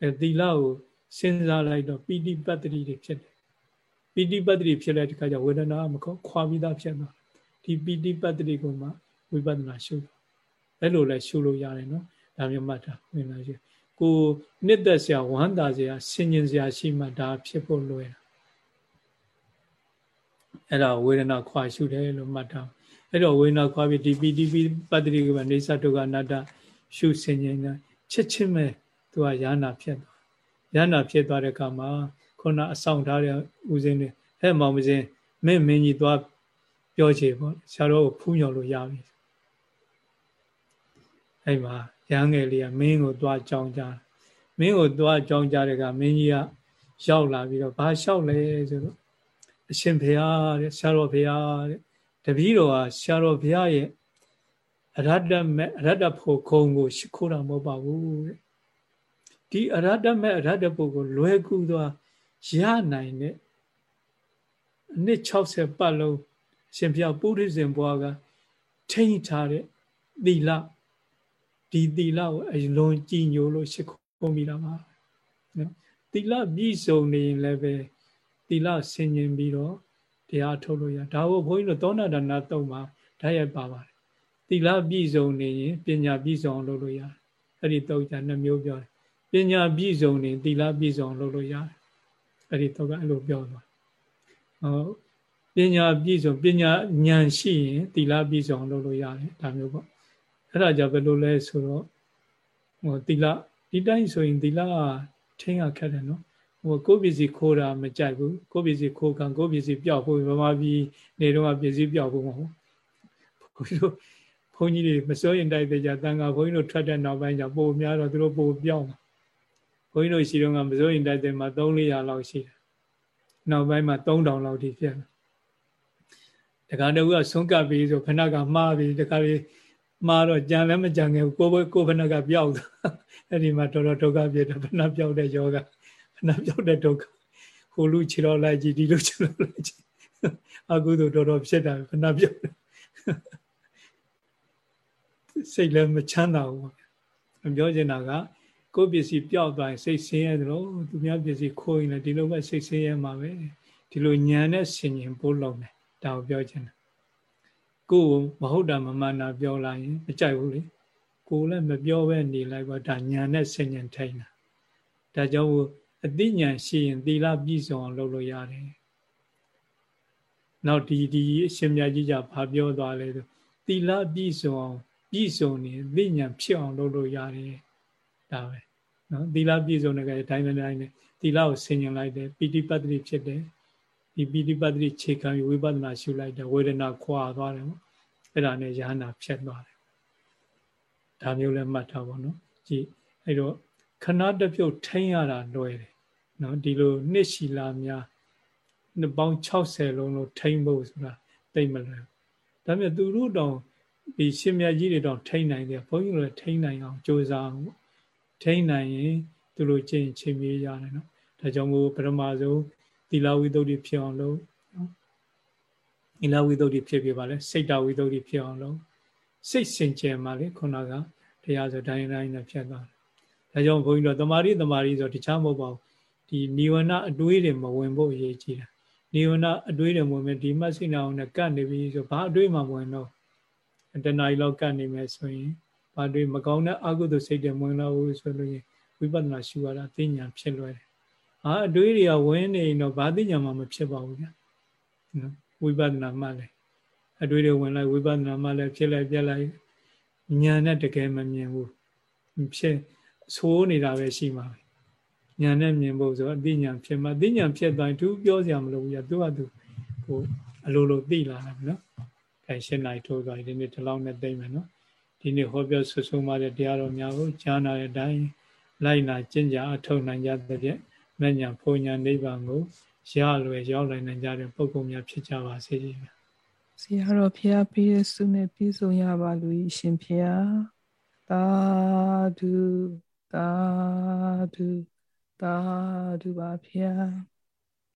Speaker 1: အဲတိလာကို စဉ်းစားလိုက်တော့ပိဋိပတ်တိတွေဖြစ်တယ်ပိဋိပတ်တိဖြစ်လိုက်တဲ့ခါကျဝေဒနာမခေါ်ခွာပြီးသားဖြစ်သွားဒီပိဋိပတ်တိကိုမှဝိပဿနာရှုအဲ့လိုလဲရှုလို့ရတယ်နော်ဒါမျိုးမှတ်တာဝင်လာရှိကိုနှစ်သက်စရာဝမ်းသာစရာဆင်ញင်စရာရှိမှဒါဖြစ်ဖို့လွယ်တာအဲ့ဒါဝေဒနာခွာရှုတယ်လို့မှတ်တာအဲ့တော့ဝေဒနာခွာပြီးဒီပိဋိပတ်တိကကနေသတုကအနတ္တရှုဆင်ញင်တာချက်ချင်းပဲသူကယာနာဖြစ်သွား ရဟနာဖြစ်သွားတဲ့အခါမှာခုနအဆောင်ထားတဲ့ဦးစင်းတွေဟဲ့မောင်မစင်းမင်းမင်းကြီးသွားပြောချေပေါ့ဆရာတော်ကိုဖူးညော်လို့ရပြီအဲ့မှာရဟန်းငယ်လေးကမင်းကိုသွားကြောင်းကြမင်းကိုသွားကြောင်းကြတဲ့ကမင်းကြီးကရောက်လာပြီးတော့ဘာလျှောက်လဲဆိုတော့အရှင်ဘုရားတဲ့ဆရာတော်ဘုရားတဲ့တပည့်တော်ဟာဆရာတော်ဘုရားရဲ့အရတ္တမဲ့အရတ္တဖို့ခုံကိုရှိခိုးတာမဟုတ်ပါဘူးတဲ့ ဒီအရဟတမေအရဟတပုဂ္ဂိုလ်လွယ်ကူသောရနိုင်တဲ့အနှစ်60ပတ်လုံးရှင်ဘုရားပုရိသေဘွားကထိန်းထားတဲ့သီလဒီသီလကိုအလွန်ကြည်ညိုလို့ရှိခုံးမိတာပါနော်သီလပြည့်စုံနေရင်လည်းပဲသီလဆင်ញင်ပြီးတော့တရားထုတ်လို့ရဒါကိုဘုန်းကြီးတို့သောနာဒါနတုံမှာဓာတ်ရိုက်ပါပါတယ်သီလပြည့်စုံနေရင်ပညာပြည့်စုံလုပ်လို့ရတယ်အဲ့ဒီတော့じゃနှမျိုးပြောတယ် ပညာပြည့်စုံနေသီလပြည့်စုံလုပ်လို့ရတယ်အဲ့ဒီတော့ကအဲ့လိုပြောသွားဟောပညာပြည့်စုံပညာဉာဏ်ရှိရင်သီလပြည့်စုံလုပ်လို့ရတယ်ဒါမျိုးပေါ့အဲ့ဒါကြောင့်ဘယ်လိုလဲဆိုတော့ဟိုသီလဒီတိုင်းဆိုရင်သီလထင်းရခက်တယ်နော်ဟိုကိုယ်ပစ္စည်းခိုးတာမကြိုက်ဘူးကိုယ်ပစ္စည်းခိုးခံကိုယ်ပစ္စည်းပျောက်ဖို့ဗမာပြည်နေတော့ပစ္စည်းပျောက်ဖို့မဟုတ်ဘုန်းကြီးတို့ဘုန်းကြီးတွေမစိုးရင်တိုက်တဲ့ကြတန်ခါဘုန်းကြီးတို့ထွက်တဲ့နောက်ပိုင်းကျပိုများတော့သူတို့ပိုပြောင်း ဘုန်းကြီးတို့ရှိတော့ကမစိုးရင်တိုက်တဲ့မှာ3 400လောက်ရှိတယ်နောက်ပိုင်းမှာ3000လောက်ထိဖြစ်တယ်တခါတည်းကဆုံးကပ်ပြီးဆိုခဏကမှားပြီးတခါလေးမှားတော့ကြံလည်းမကြံခဲ့ဘူးကိုကိုဖဏကပျောက်သွားအဲ့ဒီမှာတော်တော်ဒုက္ခပြတယ်ဖဏပျောက်တဲ့ယောဂဖဏပျောက်တဲ့ဒုက္ခဟိုလူခြေတော်လိုက်ကြည့်ဒီလူခြေတော်လိုက်ကြည့်အကုသို့တော်တော်ဖြစ်တာဖဏပျောက်စိတ်လည်းမချမ်းသာဘူးပြောချင်တာက ကိုယ်ပစ္စည်းပျောက်သွားရင်စိတ်ဆင်းရဲတယ်လို့သူများပစ္စည်းခိုးရင်လည်းဒီလိုပဲစိတ်ဆင်းရဲမှာပဲဒီလိုညံနဲ့ဆင်ញင်ပို့လုံးတယ်ဒါကိုပြောချင်တာကိုယ်မဟုတ်တာမမှန်တာပြောလိုက်ရင်မကြိုက်ဘူးလေကိုယ်လည်းမပြောပဲနေလိုက်ပါဒါညံနဲ့ဆင်ញင်ထိန်တာဒါကြောင့်အသိဉာဏ်ရှိရင်သီလပြည့်စုံအောင်လုပ်လို့ရတယ်နောက်ဒီဒီအရှင်မြတ်ကြီးကဘာပြောသွားလဲဆိုသီလပြည့်စုံအောင်ပြည့်စုံနေသိဉာဏ်ဖြစ်အောင်လုပ်လို့ရတယ် ဒါပဲနော်သီလပြည့်စုံတဲ့ကဲတိုင်းတိုင်းတိုင်းနဲ့သီလကိုဆင်ញင်လိုက်တယ်ပိဋိပတ်တိဖြစ်တယ်ဒီပိဋိပတ်တိခြေခံပြီးဝိပဿနာရှုလိုက်တယ်ဝေဒနာခွာသွားတယ်ပေါ့အဲ့ဒါနဲ့ယဟနာဖြစ်သွားတယ်ဒါမျိုးလည်းမှတ်ထားပါနော်ကြည့်အဲ့တော့ခဏတပြုတ်ထိန်းရတာလွယ်တယ်နော်ဒီလိုနှစ်ရှီလာများနှစ်ပေါင်း60လုံးလို့ထိန်းဖို့ဆိုတာသိမလွယ်ဒါပေမဲ့သူတို့တောင်ဒီရှင်မြတ်ကြီးတွေတော့ထိန်းနိုင်တယ်ဘုန်းကြီးတို့လည်းထိန်းနိုင်အောင်ကြိုးစားအောင် ထိန်းနိုင်ရင်သူတို့ကျင့်ချင်းမြေးရတယ်နော်ဒါကြောင့်မို့ပထမဆုံးသီလဝိသုဒ္ဓိဖြစ်အောင်လုပ်နော်သီလဝိသုဒ္ဓိဖြစ်ပြပါလေစိတ်တဝိသုဒ္ဓိဖြစ်အောင်လုပ်စိတ်စင်ကြယ်မှလေခုနကတရားဆိုတိုင်းတိုင်းနဲ့ဖြစ်သွားတယ်ဒါကြောင့်ဘုန်းကြီးတို့တမာရီတမာရီဆိုတခြားမဟုတ်ပါဘူးဒီနိဝရဏအတွေးတွေမဝင်ဖို့အရေးကြီးတယ်နိဝရဏအတွေးတွေဝင်မယ်ဒီမဆိနာအောင်နဲ့ကတ်နေပြီဆိုဘာအတွေးမှမဝင်တော့တဏှာကြီးလောက်ကတ်နေမယ်ဆိုရင် ဘာတွေမကောင်းတဲ့အကုသိုလ်စိတ်တွေဝင်လာဘူးဆိုလို့ရင်ဝိပဿနာရှုရတာသိဉာဏ်ဖြစ်လွယ်တယ်။အာအတွေးတွေကဝင်နေရင်တော့ဘာသိဉာဏ်မှမဖြစ်ပါဘူးဗျာ။နော်ဝိပဿနာမှလည်းအတွေးတွေဝင်လိုက်ဝိပဿနာမှလည်းဖြစ်လိုက်ပြက်လိုက်ဉာဏ်နဲ့တကယ်မမြင်ဘူး။ဖြစ်ဆိုးနေတာပဲရှိမှာပဲ။ဉာဏ်နဲ့မြင်ဖို့ဆိုအသိဉာဏ်ဖြစ်မှာအသိဉာဏ်ဖြစ်တိုင်းသူပြောစရာမလိုဘူးဗျာ။သူကသူဟိုအလိုလိုသိလာတယ်နော်။အဲရှင်းနိုင်ထိုးသွားဒီနေ့ဒီလောက်နဲ့သိမ့်မယ်နော်။ ဒီနေ့ဟောပြောဆွဆုံးပါတဲ့တရားတော်များကိုကြားနာတဲ့အတိုင်းလိုက်နာကျင့်ကြအထောက်နိုင်ကြတဲ့ဖြင့်မဉ္ဇဉ်ဖုန်ညာနိဗ္ဗာန်ကိုရလွယ်ရောက်နိုင်နိုင်ကြတဲ့ပုဂ္ဂိုလ်များဖြစ်ကြပါစေ။
Speaker 2: ဆရာတော်ဖျားပြည့်စုံနဲ့ပြည့်စုံရပါလို့ရှင်ဖျားသာဓုသာဓုသာဓုပါဖျား